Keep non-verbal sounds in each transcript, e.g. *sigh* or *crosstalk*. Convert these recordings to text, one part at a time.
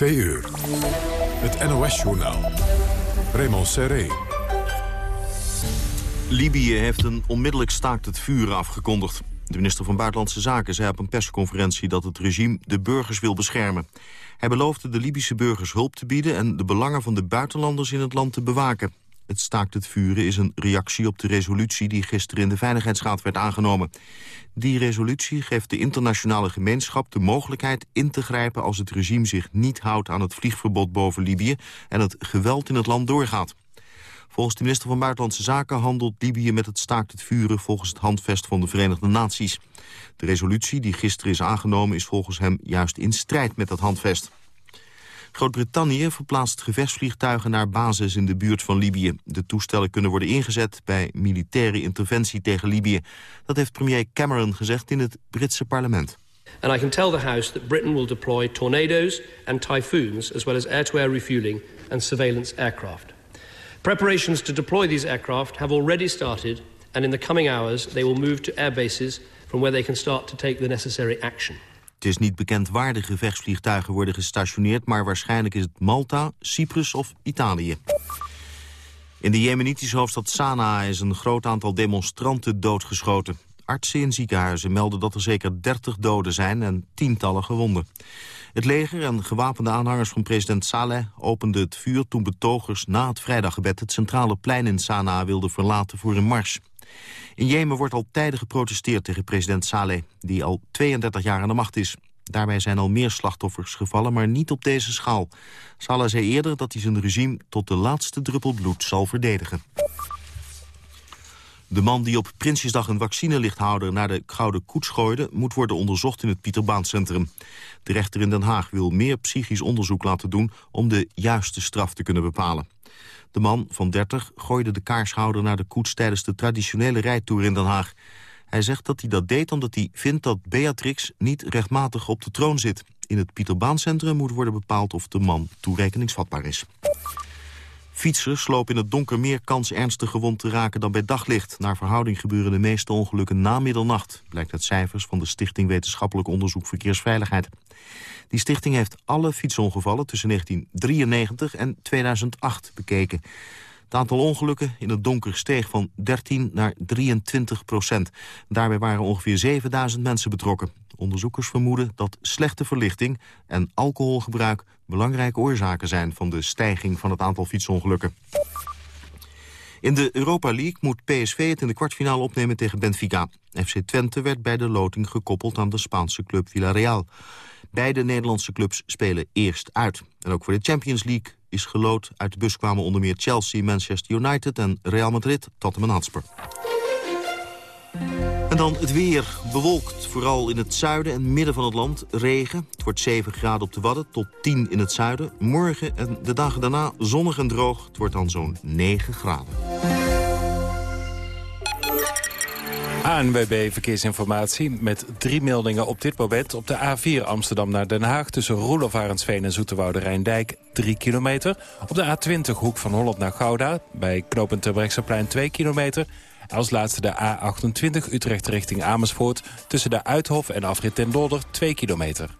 2 uur. Het NOS-journaal. Raymond Serré. Libië heeft een onmiddellijk staakt het vuren afgekondigd. De minister van Buitenlandse Zaken zei op een persconferentie dat het regime de burgers wil beschermen. Hij beloofde de Libische burgers hulp te bieden en de belangen van de buitenlanders in het land te bewaken. Het staakt het vuren is een reactie op de resolutie die gisteren in de Veiligheidsraad werd aangenomen. Die resolutie geeft de internationale gemeenschap de mogelijkheid in te grijpen als het regime zich niet houdt aan het vliegverbod boven Libië en het geweld in het land doorgaat. Volgens de minister van Buitenlandse Zaken handelt Libië met het staakt het vuren volgens het handvest van de Verenigde Naties. De resolutie die gisteren is aangenomen is volgens hem juist in strijd met dat handvest. Groot-Brittannië verplaatst gevechtsvliegtuigen naar bases in de buurt van Libië. De toestellen kunnen worden ingezet bij militaire interventie tegen Libië. Dat heeft premier Cameron gezegd in het Britse parlement. And I can tell the House that Britain will deploy tornadoes and typhoons... as well as air-to-air -air refueling and surveillance aircraft. Preparations to deploy these aircraft have already started... and in the coming hours they will move to airbases... from where they can start to take the necessary action. Het is niet bekend waar de gevechtsvliegtuigen worden gestationeerd... maar waarschijnlijk is het Malta, Cyprus of Italië. In de jemenitische hoofdstad Sanaa is een groot aantal demonstranten doodgeschoten. Artsen in ziekenhuizen melden dat er zeker 30 doden zijn en tientallen gewonden. Het leger en gewapende aanhangers van president Saleh openden het vuur... toen betogers na het vrijdaggebed het centrale plein in Sanaa wilden verlaten voor een mars. In Jemen wordt al tijden geprotesteerd tegen president Saleh... die al 32 jaar aan de macht is. Daarbij zijn al meer slachtoffers gevallen, maar niet op deze schaal. Saleh zei eerder dat hij zijn regime tot de laatste druppel bloed zal verdedigen. De man die op Prinsjesdag een vaccinelichthouder naar de Gouden Koets gooide... moet worden onderzocht in het Pieterbaancentrum. De rechter in Den Haag wil meer psychisch onderzoek laten doen... om de juiste straf te kunnen bepalen. De man van 30 gooide de kaarshouder naar de koets... tijdens de traditionele rijtour in Den Haag. Hij zegt dat hij dat deed omdat hij vindt dat Beatrix niet rechtmatig op de troon zit. In het Pieterbaancentrum moet worden bepaald of de man toerekeningsvatbaar is. Fietsers lopen in het donker meer kans ernstig gewond te raken dan bij daglicht. Naar verhouding gebeuren de meeste ongelukken na middernacht... blijkt uit cijfers van de Stichting Wetenschappelijk Onderzoek Verkeersveiligheid. Die stichting heeft alle fietsongevallen tussen 1993 en 2008 bekeken. Het aantal ongelukken in het donker steeg van 13 naar 23 procent. Daarbij waren ongeveer 7000 mensen betrokken. Onderzoekers vermoeden dat slechte verlichting en alcoholgebruik... belangrijke oorzaken zijn van de stijging van het aantal fietsongelukken. In de Europa League moet PSV het in de kwartfinale opnemen tegen Benfica. FC Twente werd bij de loting gekoppeld aan de Spaanse club Villarreal. Beide Nederlandse clubs spelen eerst uit. En ook voor de Champions League is gelood. Uit de bus kwamen onder meer Chelsea, Manchester United en Real Madrid, Tottenham Hotspur. En dan het weer. Bewolkt, vooral in het zuiden en midden van het land. Regen. Het wordt 7 graden op de Wadden tot 10 in het zuiden. Morgen en de dagen daarna zonnig en droog. Het wordt dan zo'n 9 graden. ANWB Verkeersinformatie met drie meldingen op dit moment. Op de A4 Amsterdam naar Den Haag tussen Roelof Arendsveen en Zoeterwoude Rijndijk 3 kilometer. Op de A20 Hoek van Holland naar Gouda bij knooppunt Terbrechtseplein 2 kilometer. Als laatste de A28 Utrecht richting Amersfoort tussen de Uithof en Afrit ten Dolder 2 kilometer.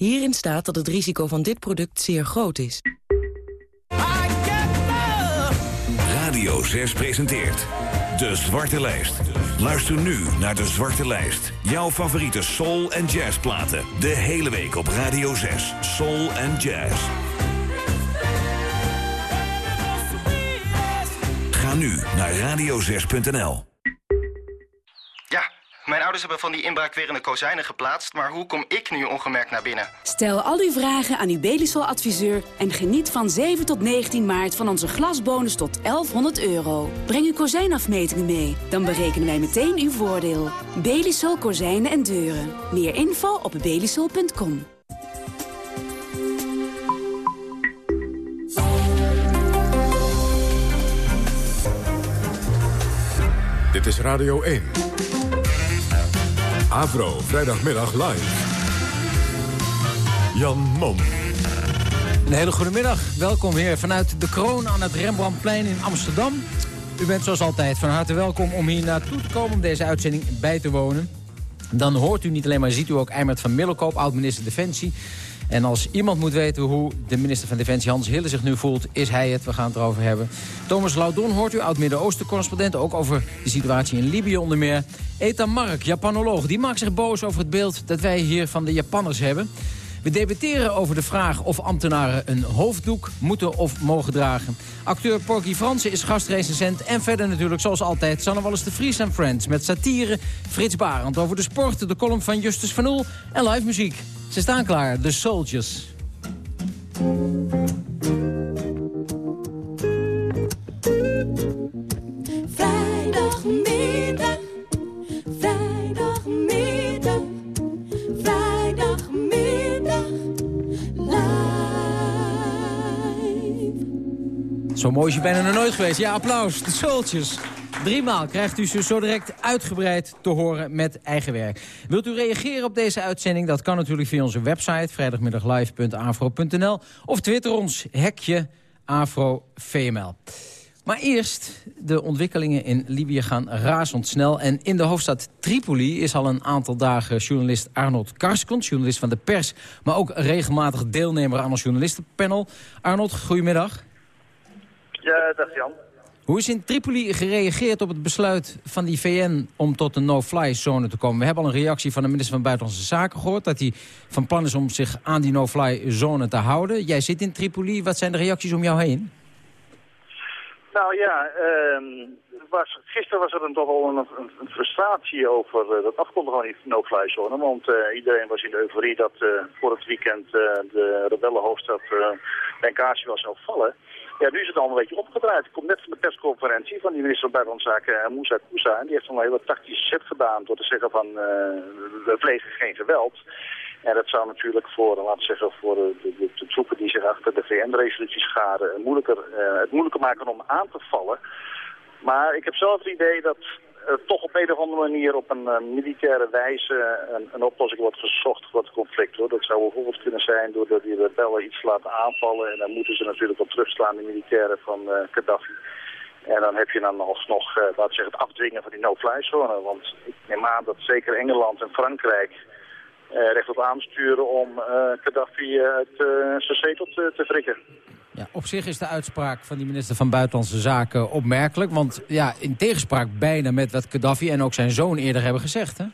Hierin staat dat het risico van dit product zeer groot is. Radio 6 presenteert De Zwarte Lijst. Luister nu naar De Zwarte Lijst. Jouw favoriete soul- en jazzplaten. De hele week op Radio 6. Soul en Jazz. Ga nu naar radio6.nl. Mijn ouders hebben van die inbraakwerende kozijnen geplaatst... maar hoe kom ik nu ongemerkt naar binnen? Stel al uw vragen aan uw Belisol-adviseur... en geniet van 7 tot 19 maart van onze glasbonus tot 1100 euro. Breng uw kozijnafmetingen mee, dan berekenen wij meteen uw voordeel. Belisol Kozijnen en Deuren. Meer info op belisol.com. Dit is Radio 1. Avro, vrijdagmiddag live. Jan Mom. Een hele goede middag. Welkom weer vanuit de kroon aan het Rembrandtplein in Amsterdam. U bent zoals altijd van harte welkom om hier naartoe te komen om deze uitzending bij te wonen. Dan hoort u niet alleen maar ziet u ook Eimert van Middelkoop, oud-minister Defensie. En als iemand moet weten hoe de minister van Defensie Hans Hille zich nu voelt... is hij het, we gaan het erover hebben. Thomas Laudon hoort u, oud-Midden-Oosten-correspondent... ook over de situatie in Libië onder meer. Eta Mark, Japanoloog, die maakt zich boos over het beeld... dat wij hier van de Japanners hebben. We debatteren over de vraag of ambtenaren een hoofddoek moeten of mogen dragen. Acteur Porky Fransen is gastrecensent. En verder natuurlijk, zoals altijd, Sanne Wallis de Vries en Friends... met satire, Frits Barend over de sport, de column van Justus van Oel en live muziek. Ze staan klaar, de Soldiers. Vrijdagmiddag, vrijdagmiddag, vrijdagmiddag, live. Zo mooi is je bijna nog nooit geweest. Ja, applaus, de Soldiers. Driemaal krijgt u ze zo direct uitgebreid te horen met eigen werk. Wilt u reageren op deze uitzending? Dat kan natuurlijk via onze website vrijdagmiddaglive.afro.nl of twitter ons hekje AfroVML. Maar eerst, de ontwikkelingen in Libië gaan razendsnel. En in de hoofdstad Tripoli is al een aantal dagen journalist Arnold Karskont... journalist van de pers, maar ook regelmatig deelnemer aan ons journalistenpanel. Arnold, goedemiddag. Ja, dag Jan. Hoe is in Tripoli gereageerd op het besluit van die VN om tot een no-fly-zone te komen? We hebben al een reactie van de minister van Buitenlandse Zaken gehoord... dat hij van plan is om zich aan die no-fly-zone te houden. Jij zit in Tripoli. Wat zijn de reacties om jou heen? Nou ja, ehm, was, gisteren was er dan toch al een, een, een frustratie over uh, dat afkondigen van die no-fly-zone. Want uh, iedereen was in de euforie dat uh, voor het weekend de rebellenhoofdstad Benghazi was zou vallen. Ja, nu is het allemaal een beetje opgedraaid. Ik kom net van de persconferentie van die minister van Buitenlandse Zaken, Moussa Koussa. En die heeft een hele tactische set gedaan door te zeggen van we plegen geen geweld. En dat zou natuurlijk voor, laten we zeggen, voor de, de, troepen die zich achter de VN-resoluties scharen, moeilijker, het moeilijker maken om aan te vallen. Maar ik heb zelf het idee dat toch op een of andere manier op een uh, militaire wijze een, een, oplossing wordt gezocht voor het conflict. Hoor. Dat zou bijvoorbeeld kunnen zijn doordat die rebellen iets laten aanvallen. En dan moeten ze natuurlijk wel terugslaan, de militairen van uh, Gaddafi. En dan heb je dan alsnog, uh, laten zeggen, het afdwingen van die no-fly zone. Want ik neem aan dat zeker Engeland en Frankrijk uh, recht op aansturen om Gaddafi uit zijn zetel te, te wrikken. Ja, op zich is de uitspraak van die minister van Buitenlandse Zaken opmerkelijk. Want ja, in tegenspraak bijna met wat Gaddafi en ook zijn zoon eerder hebben gezegd, hè?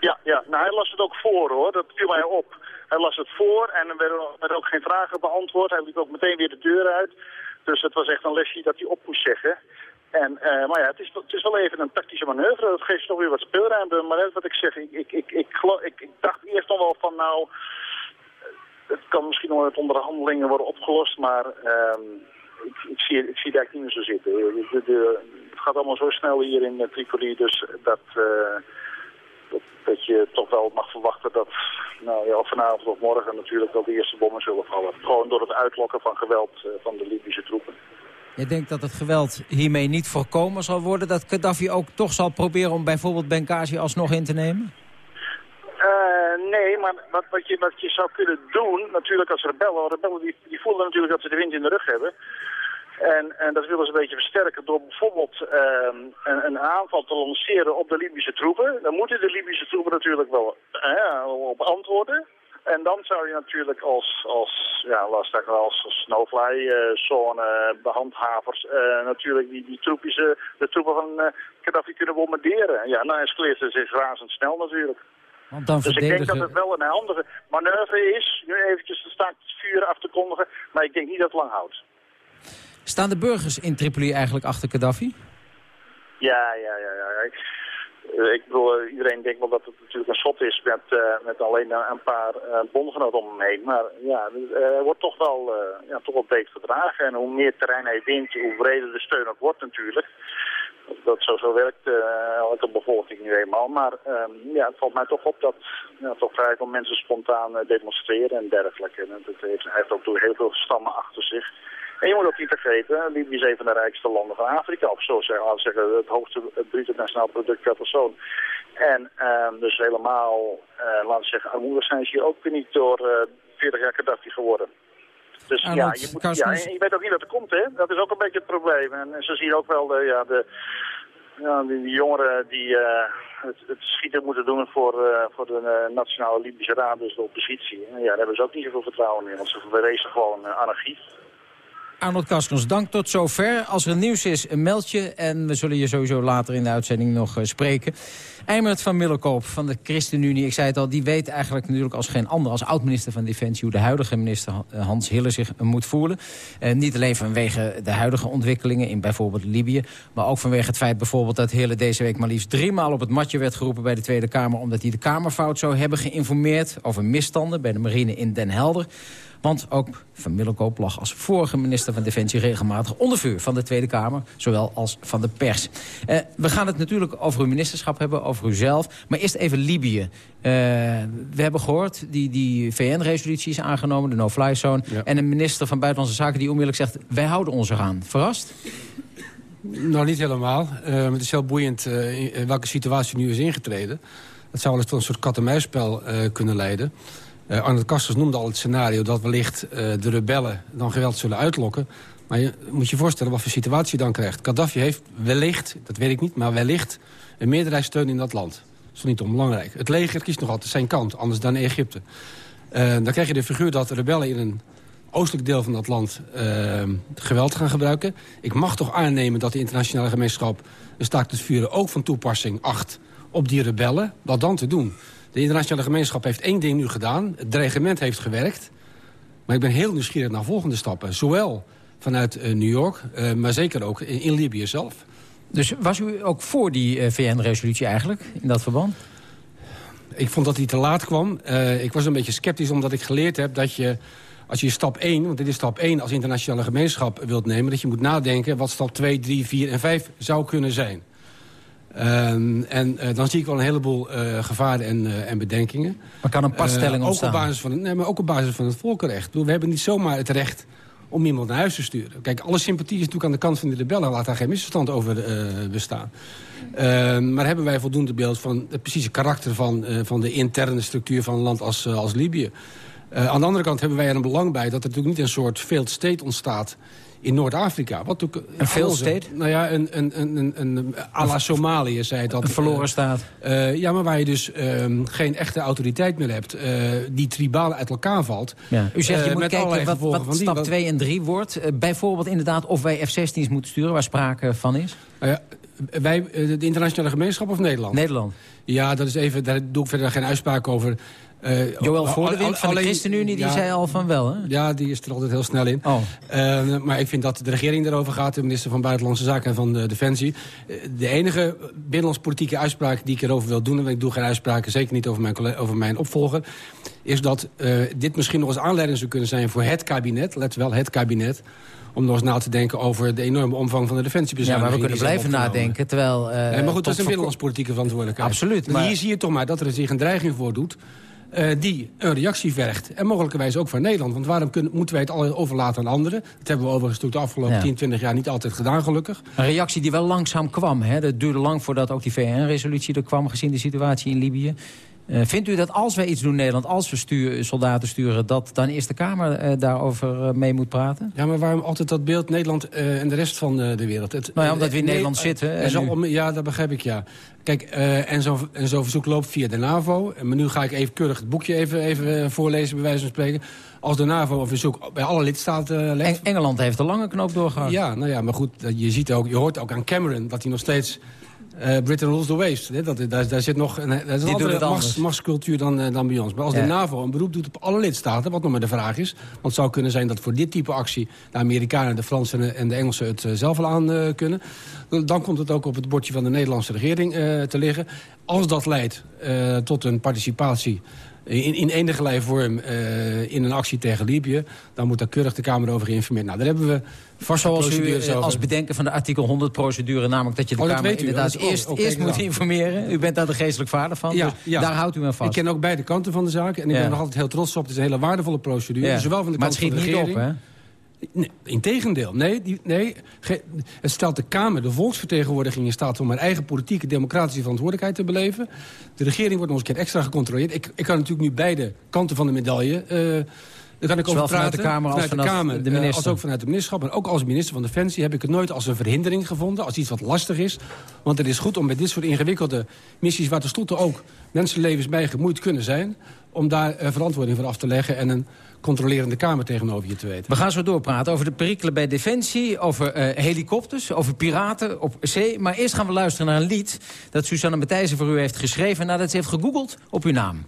Ja, ja. Nou, hij las het ook voor, hoor. Dat viel mij op. Hij las het voor en er werden, ook geen vragen beantwoord. Hij liep ook meteen weer de deur uit. Dus het was echt een lesje dat hij op moest zeggen. En, uh, maar ja, het is, het is wel even een tactische manoeuvre. Dat geeft toch weer wat speelruimte. Maar net wat ik zeg, ik, ik, ik, ik, ik, ik dacht eerst nog wel van nou... Het kan misschien nog met onderhandelingen worden opgelost, maar uh, ik, ik, zie, ik zie het niet meer zo zitten. De, het gaat allemaal zo snel hier in Tripoli, dus dat, uh, dat, dat, je toch wel mag verwachten dat nou, ja, vanavond of morgen natuurlijk wel de eerste bommen zullen vallen. Gewoon door het uitlokken van geweld van de Libische troepen. Je denkt dat het geweld hiermee niet voorkomen zal worden? Dat Gaddafi ook toch zal proberen om bijvoorbeeld Benghazi alsnog in te nemen? Uh, nee, maar wat, wat, je, wat je zou kunnen doen, natuurlijk als rebellen... rebellen die, die voelen natuurlijk dat ze de wind in de rug hebben... En, en dat willen ze een beetje versterken door bijvoorbeeld uh, een, aanval te lanceren op de Libische troepen. Dan moeten de Libische troepen natuurlijk wel uh, op antwoorden. En dan zou je natuurlijk als, als ja, lastig als, als snowfly-zone behandhavers uh, natuurlijk die, die troepjes, de troepen van Gaddafi kunnen bombarderen. Ja, nou escaleert ze zich razendsnel natuurlijk. Want dan dus verdedigen... ik denk dat het wel een handige manoeuvre is, nu eventjes de staakt het vuur af te kondigen, maar ik denk niet dat het lang houdt. Staan de burgers in Tripoli eigenlijk achter Gaddafi? Ja, ja, ja. ja. Ik, eh, ik bedoel, eh, iedereen denkt wel dat het natuurlijk een schot is met, eh, met alleen een paar eh, bondgenoten om hem heen. Maar ja, hij wordt toch wel, eh, ja, toch wel breed verdragen. En hoe meer terrein hij wint, hoe breder de steun ook wordt natuurlijk. Dat zo, zo werkt eh, elke bevolking nu eenmaal. Maar ehm, ja, het valt mij toch op dat ja, toch vrij veel mensen spontaan eh, demonstreren en dergelijke. En het heeft, heeft ook door heel veel stammen achter zich. En je moet ook niet vergeten, Libië is een van de rijkste landen van Afrika. Of zo zeggen, laten zeggen het hoogste bruto nationaal product per persoon. En ehm, dus helemaal, eh, laten we zeggen, armoedig zijn ze hier ook weer niet door eh 40 jaar Gaddafi geworden. Dus ja, Arnold je, moet, Karskens- ja, en je weet ook niet wat er komt, hè. Dat is ook een beetje het probleem. En, en ze zien ook wel de, ja, de, ja, die, die jongeren die eh, het, het schieten moeten doen voor, eh, voor de eh, Nationale Libische Raad, dus de oppositie. En ja, daar hebben ze ook niet zoveel vertrouwen in, want ze vrezen gewoon anarchie. Arnold Kaskens, dank tot zover. Als er nieuws is, meld je. En we zullen je sowieso later in de uitzending nog eh, spreken. Eimert van Middelkoop van de ChristenUnie. Ik zei het al, die weet eigenlijk natuurlijk als geen ander... als oud-minister van Defensie hoe de huidige minister eh, Hans Hille zich moet voelen. Eh, niet alleen vanwege de huidige ontwikkelingen in bijvoorbeeld Libië... maar ook vanwege het feit bijvoorbeeld dat Hille deze week... maar liefst driemaal op het matje werd geroepen bij de Tweede Kamer... omdat hij de Kamerfout zou hebben geïnformeerd over misstanden... bij de marine in Den Helder. Want ook Van Middelkoop lag als vorige minister van Defensie regelmatig onder vuur van de Tweede Kamer, zowel als van de pers. Eh, we gaan het natuurlijk over uw ministerschap hebben, over uzelf. Maar eerst even Libië. Eh, we hebben gehoord, die, die VN-resolutie is aangenomen, de no-fly zone. En een minister van Buitenlandse Zaken die onmiddellijk zegt, wij houden ons eraan. Verrast? Nou, niet helemaal. Eh, het is heel boeiend in welke situatie nu is ingetreden. Dat zou wel eens tot een soort kat-en-muisspel kunnen leiden. Eh Arnold Kasters noemde al het scenario dat wellicht eh, de rebellen dan geweld zullen uitlokken. Maar je moet je voorstellen wat voor situatie je dan krijgt. Gaddafi heeft wellicht, dat weet ik niet, maar wellicht een meerderheidssteun in dat land. Dat is niet onbelangrijk. Het leger kiest nog altijd zijn kant, anders dan Egypte. Eh, dan krijg je de figuur dat rebellen in een oostelijk deel van dat land geweld gaan gebruiken. Ik mag toch aannemen dat de internationale gemeenschap... een staakt het vuren ook van toepassing acht op die rebellen. Wat dan te doen? De internationale gemeenschap heeft één ding nu gedaan. Het dreigement heeft gewerkt. Maar ik ben heel nieuwsgierig naar volgende stappen. Zowel vanuit eh, New York, eh, maar zeker ook in, Libië zelf. Dus was u ook voor die eh, VN-resolutie eigenlijk, in dat verband? Ik vond dat hij te laat kwam. Ik was een beetje sceptisch omdat ik geleerd heb dat je... als je stap 1, want dit is stap 1 als internationale gemeenschap wilt nemen... dat je moet nadenken wat stap 2, 3, 4 en 5 zou kunnen zijn. Ehm, en eh, dan zie ik wel een heleboel eh, gevaren en, eh, en bedenkingen. Maar kan een passtelling ontstaan? Ook op, basis van, nee, maar ook op basis van het volkenrecht. We hebben niet zomaar het recht om iemand naar huis te sturen. Kijk, alle sympathie is natuurlijk aan de kant van de rebellen. Laat daar geen misverstand over bestaan. Ehm, maar hebben wij voldoende beeld van het precieze karakter... van, van de interne structuur van een land als, als Libië? Aan de andere kant hebben wij er een belang bij... dat er natuurlijk niet een soort failed state ontstaat in Noord-Afrika. Wat ook, Een? Nou ja, een, een, een, een, een à la Somalië, zei dat. Een verloren Eh, staat. eh, ja, maar waar je dus ehm, geen echte autoriteit meer hebt... eh, die tribaal uit elkaar valt. Ja. U zegt, je moet kijken wat, stap Wat- 2 en 3 wordt. Bijvoorbeeld inderdaad of wij F-16's moeten sturen, waar sprake van is. Nou ja, wij, de internationale gemeenschap of Nederland? Nederland. Ja, dat is even, daar doe ik verder geen uitspraak over. Eh, Joël Voordewind van de ChristenUnie, die ja, zei al van wel, hè? Ja, die is er altijd heel snel in. Oh. Eh, maar ik vind dat de regering erover gaat, de minister van Buitenlandse Zaken en van de Defensie. Eh, de enige binnenlandspolitieke uitspraak die ik erover wil doen... en ik doe geen uitspraken, zeker niet over mijn, over mijn opvolger... is dat dit misschien nog eens aanleiding zou kunnen zijn voor het kabinet... let wel, het kabinet... om nog eens na te denken over de enorme omvang van de Ja, defensiebezuinigingen. maar we kunnen blijven nadenken, terwijl... Nee, maar goed, dat is een binnenlandspolitieke verantwoordelijkheid. Absoluut, Maar maar- hier zie je toch maar dat er zich een dreiging voordoet... eh die een reactie vergt. En mogelijkerwijs ook voor Nederland. Want waarom kunnen, moeten wij het al overlaten aan anderen? Dat hebben we overigens de afgelopen Ja. 10, 20 jaar niet altijd gedaan, gelukkig. Een reactie die wel langzaam kwam. Hè? Dat duurde lang voordat ook die VN-resolutie er kwam... gezien de situatie in Libië. Eh, vindt u dat als wij iets doen in Nederland... als we stuur, soldaten sturen... dat dan eerst de Kamer eh, daarover eh, mee moet praten? Ja, maar waarom altijd dat beeld Nederland en de rest van de wereld? Het, Nou ja, omdat we in Nederland zitten, en nu- om- ja, dat begrijp ik, ja. Kijk, eh, en zo'n en zo'n verzoek loopt via de NAVO. En Maar nu ga ik even keurig het boekje even, even voorlezen, bij wijze van spreken. Als de NAVO een verzoek bij alle lidstaten legt... En Engeland heeft de lange knoop doorgehakt. Ja, nou ja, maar goed, je, ziet ook, je hoort ook aan Cameron dat hij nog steeds Eh, Britain rules the waves. Hè? Dat, daar, daar zit nog een, dat is een andere machts, machtscultuur dan, eh, dan bij ons. Maar als Ja. de NAVO een beroep doet op alle lidstaten... wat nog maar de vraag is... want het zou kunnen zijn dat voor dit type actie... de Amerikanen, de Fransen en de- en de Engelsen het eh, zelf wel aan kunnen... dan komt het ook op het bordje van de Nederlandse regering te liggen. Als dat leidt tot een participatie... In, in enige vorm eh, in een actie tegen Libië... dan moet daar keurig de Kamer over geïnformeerd. Nou, daar hebben we vast wel Zoals u eh, over. als bedenken van de artikel 100-procedure... namelijk dat je de Oh, dat Kamer u. inderdaad oh, eerst, eerst moet ja. informeren. U bent daar de geestelijk vader van, Ja, dus ja. daar houdt u aan vast. Ik ken ook beide kanten van de zaak. En ik Ja. ben er nog altijd heel trots op. Het is een hele waardevolle procedure. Zowel van de maar kant het schiet van de niet regering. op, hè? Nee, integendeel. Nee, die, nee, ge- het stelt de Kamer, de volksvertegenwoordiging in staat... om haar eigen politieke, democratische verantwoordelijkheid te beleven. De regering wordt nog eens een keer extra gecontroleerd. Ik, ik kan natuurlijk nu beide kanten van de medaille... eh daar kan ik Zowel over vanuit praten. de Kamer als vanuit de Kamer, de eh, minister. als ook vanuit de ministerschap. En ook als minister van Defensie heb ik het nooit als een verhindering gevonden. Als iets wat lastig is. Want het is goed om bij dit soort ingewikkelde missies... waar tenslotte ook mensenlevens bij gemoeid kunnen zijn... om daar eh, verantwoording voor af te leggen... en een controlerende Kamer tegenover je te weten. We gaan zo doorpraten over de perikelen bij Defensie... over eh, helikopters, over piraten op zee. Maar eerst gaan we luisteren naar een lied... dat Susanne Matthijssen voor u heeft geschreven... nadat ze heeft gegoogeld op uw naam.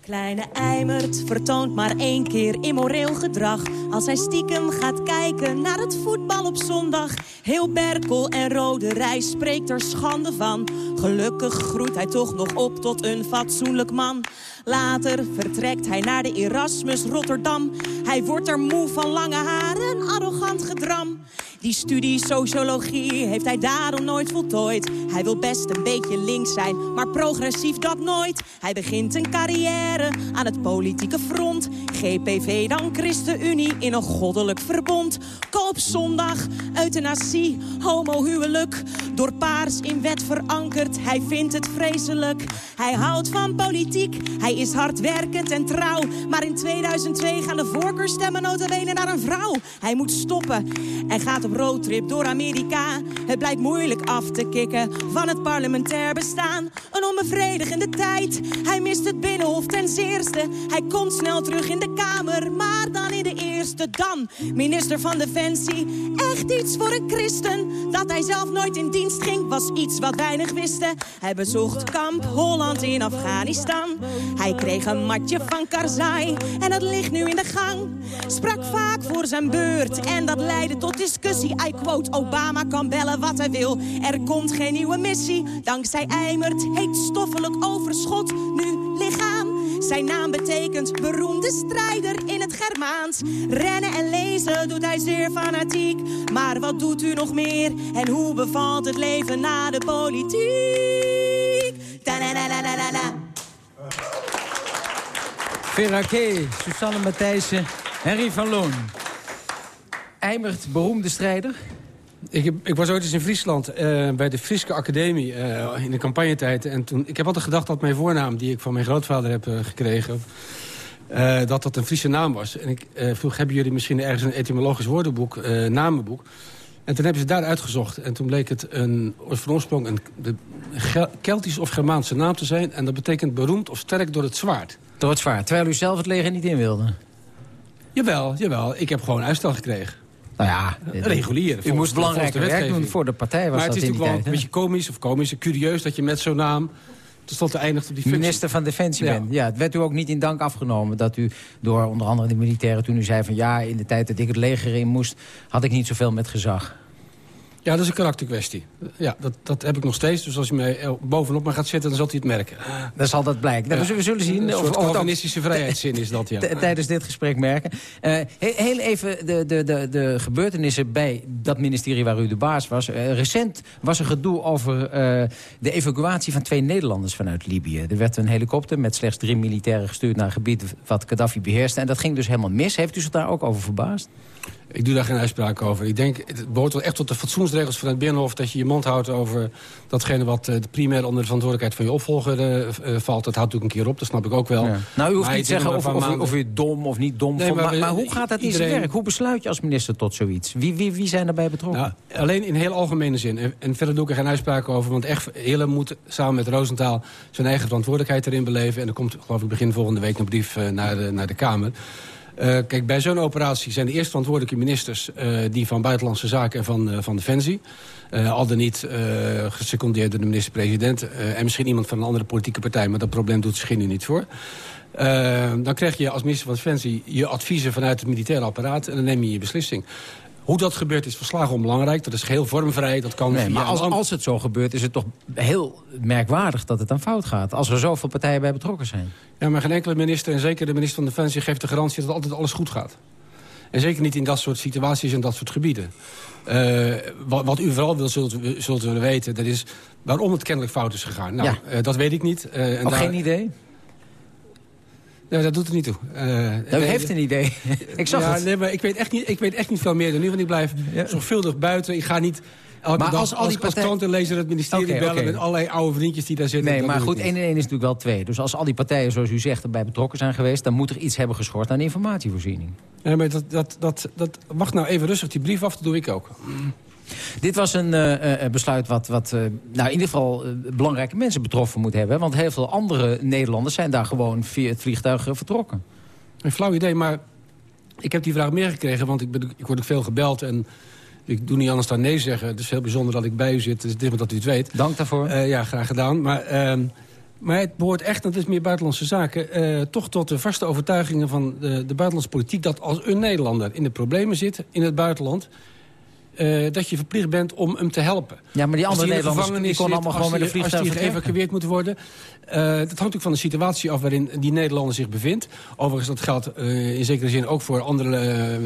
Kleine Eimert vertoont maar één keer immoreel gedrag. Als hij stiekem gaat kijken naar het voetbal op zondag. Heel Berkel en Rode Rij spreekt er schande van. Gelukkig groeit hij toch nog op tot een fatsoenlijk man. Later vertrekt hij naar de Erasmus Rotterdam. Hij wordt er moe van lange haren, arrogant gedram. Die studie sociologie heeft hij daarom nooit voltooid. Hij wil best een beetje links zijn, maar progressief dat nooit. Hij begint een carrière aan het politieke front. GPV dan ChristenUnie in een goddelijk verbond. Koop zondag, euthanasie, homohuwelijk. Door paars in wet verankerd, hij vindt het vreselijk. Hij houdt van politiek, hij is hardwerkend en trouw. Maar in 2002 gaan de voorkeurstemmen notabene naar een vrouw. Hij moet stoppen en gaat op roadtrip door Amerika. Het blijkt moeilijk af te kicken van het parlementair bestaan. Een onbevredigende tijd, hij mist het binnenhof ten zeerste. Hij komt snel terug in de Kamer, maar dan in de eerste dan. Minister van Defensie, echt iets voor een christen. Dat hij zelf nooit in dienst ging, was iets wat weinig wisten. Hij bezocht kamp Holland in Afghanistan. Hij kreeg een matje van Karzai en dat ligt nu in de gang. Sprak vaak voor zijn beurt en dat leidde tot discussie. I quote, Obama kan bellen wat hij wil. Er komt geen nieuwe missie, dankzij Eimert heet stoffelijk overschot nu lichaam. Zijn naam betekent beroemde strijder in het Germaans. Rennen en lezen doet hij zeer fanatiek. Maar wat doet u nog meer? En hoe bevalt het leven na de politiek? Vera K., Susanne Matthijssen, Henry van Loon. Eimert, beroemde strijder. Ik, ik was ooit eens in Friesland eh, bij de Friske Academie eh, in de campagnetijd. En toen, ik heb altijd gedacht dat mijn voornaam, die ik van mijn grootvader heb eh, gekregen... dat dat een Friese naam was. En ik vroeg, hebben jullie misschien ergens een etymologisch woordenboek, namenboek? En toen hebben ze daar uitgezocht. En toen bleek het een, van oorsprong een Keltisch of Germaanse naam te zijn. En dat betekent beroemd of sterk door het zwaard. Zwaard, terwijl u zelf het leger niet in wilde. Jawel, jawel. Ik heb gewoon uitstel gekregen. Nou ja, regulier. U moest de werk doen voor de partij, was maar dat het is natuurlijk wel tijd. een beetje komisch of komisch, curieus dat je met zo'n naam tenslotte eindigt op die functie. Minister van Defensie Ja. bent. Ja, het werd u ook niet in dank afgenomen dat u door onder andere de militairen... toen u zei van ja, in de tijd dat ik het leger in moest... had ik niet zoveel met gezag. Ja, dat is een karakterkwestie. Ja, dat, dat heb ik nog steeds. Dus als je mij bovenop me gaat zitten, dan zal hij het merken. Dan zal dat blijken. Nou, we zullen- we zullen zien. Een of- soort of Calvinistische vrijheidszin is dat, ja. tijdens dit gesprek merken. Eh, he- heel even de, de, de, de gebeurtenissen bij dat ministerie waar u de baas was. Eh, recent was er gedoe over eh, de evacuatie van twee Nederlanders vanuit Libië. Er werd een helikopter met slechts drie militairen gestuurd naar een gebied wat Gaddafi beheerste. En dat ging dus helemaal mis. Heeft u zich daar ook over verbaasd? Ik doe daar geen uitspraak over. Ik denk, het behoort wel echt tot de fatsoensregels van het Binnenhof... dat je je mond houdt over datgene wat eh, primair onder de verantwoordelijkheid van je opvolger eh, eh, valt. Dat houdt natuurlijk een keer op, dat snap ik ook wel. Ja. Nou, u hoeft Maar niet te zeggen of, of, u, of u dom of niet dom Nee, vond. maar Maar, we- maar hoe gaat dat in zijn werk? Hoe besluit je als minister tot zoiets? Wie, wie, wie zijn daarbij betrokken? Nou, alleen in heel algemene zin. En, en verder doe ik er geen uitspraak over. Want echt, Hille moet samen met Roosentaal zijn eigen verantwoordelijkheid erin beleven. En er komt, geloof ik, begin volgende week een brief naar, de, naar de Kamer. Uh, kijk, bij zo'n operatie zijn de eerst verantwoordelijke ministers... Uh, die van Buitenlandse Zaken en van, uh, van Defensie. al dan niet gesecondeerd door de minister-president... en misschien iemand van een andere politieke partij... maar dat probleem doet zich nu niet voor. dan krijg je als minister van Defensie je adviezen vanuit het militaire apparaat... en dan neem je je beslissing. Hoe dat gebeurt is verslagen onbelangrijk. Dat is geheel vormvrij. Dat kan nee, maar als, als het zo gebeurt is het toch heel merkwaardig dat het dan fout gaat. Als er zoveel partijen bij betrokken zijn. Ja, maar geen enkele minister, en zeker de minister van Defensie... geeft de garantie dat altijd alles goed gaat. En zeker niet in dat soort situaties en dat soort gebieden. Uh, wat, wat, u vooral wil, zult, zult willen weten... dat is waarom het kennelijk fout is gegaan. Nou, ja. uh, dat weet ik niet. Uh, en daar... geen idee? Nee, dat doet er niet toe. Uh, U heeft een idee. *laughs* ik zag ja, het. Nee, maar ik weet, echt niet, ik weet echt niet veel meer dan nu, want ik blijf ja. zorgvuldig buiten. Ik ga niet elke maar dag als, al die als, partij... als krantenlezer het ministerie okay, bellen... Okay. met allerlei oude vriendjes die daar zitten. Nee, maar goed, 1 en 1 is natuurlijk wel 2. Dus als al die partijen, zoals u zegt, erbij betrokken zijn geweest... dan moet er iets hebben geschort aan informatievoorziening. Ja, maar dat, dat, dat, dat, wacht nou even rustig die brief af, dat doe ik ook. Dit was een uh, besluit wat, wat uh, nou, in ieder geval belangrijke mensen betroffen moet hebben. Want heel veel andere Nederlanders zijn daar gewoon via het vliegtuig vertrokken. Een flauw idee, maar ik heb die vraag meer gekregen. Want ik, ben, ik word ook veel gebeld en ik doe niet anders dan nee zeggen. Het is heel bijzonder dat ik bij u zit. Dus het is dat u het weet. Dank daarvoor. ja, graag gedaan. Maar... ehm, maar het behoort echt, dat is meer buitenlandse zaken... Uh, toch tot de vaste overtuigingen van de, de buitenlandse politiek... dat als een Nederlander in de problemen zit in het buitenland... Uh, dat je verplicht bent om hem te helpen. Ja, maar die andere Nederlanders die kon allemaal gewoon met een vliegtuig Als die geëvacueerd moet worden. Uh, dat hangt ook van de situatie af waarin die Nederlander zich bevindt. Overigens, dat geldt uh, in zekere zin ook voor andere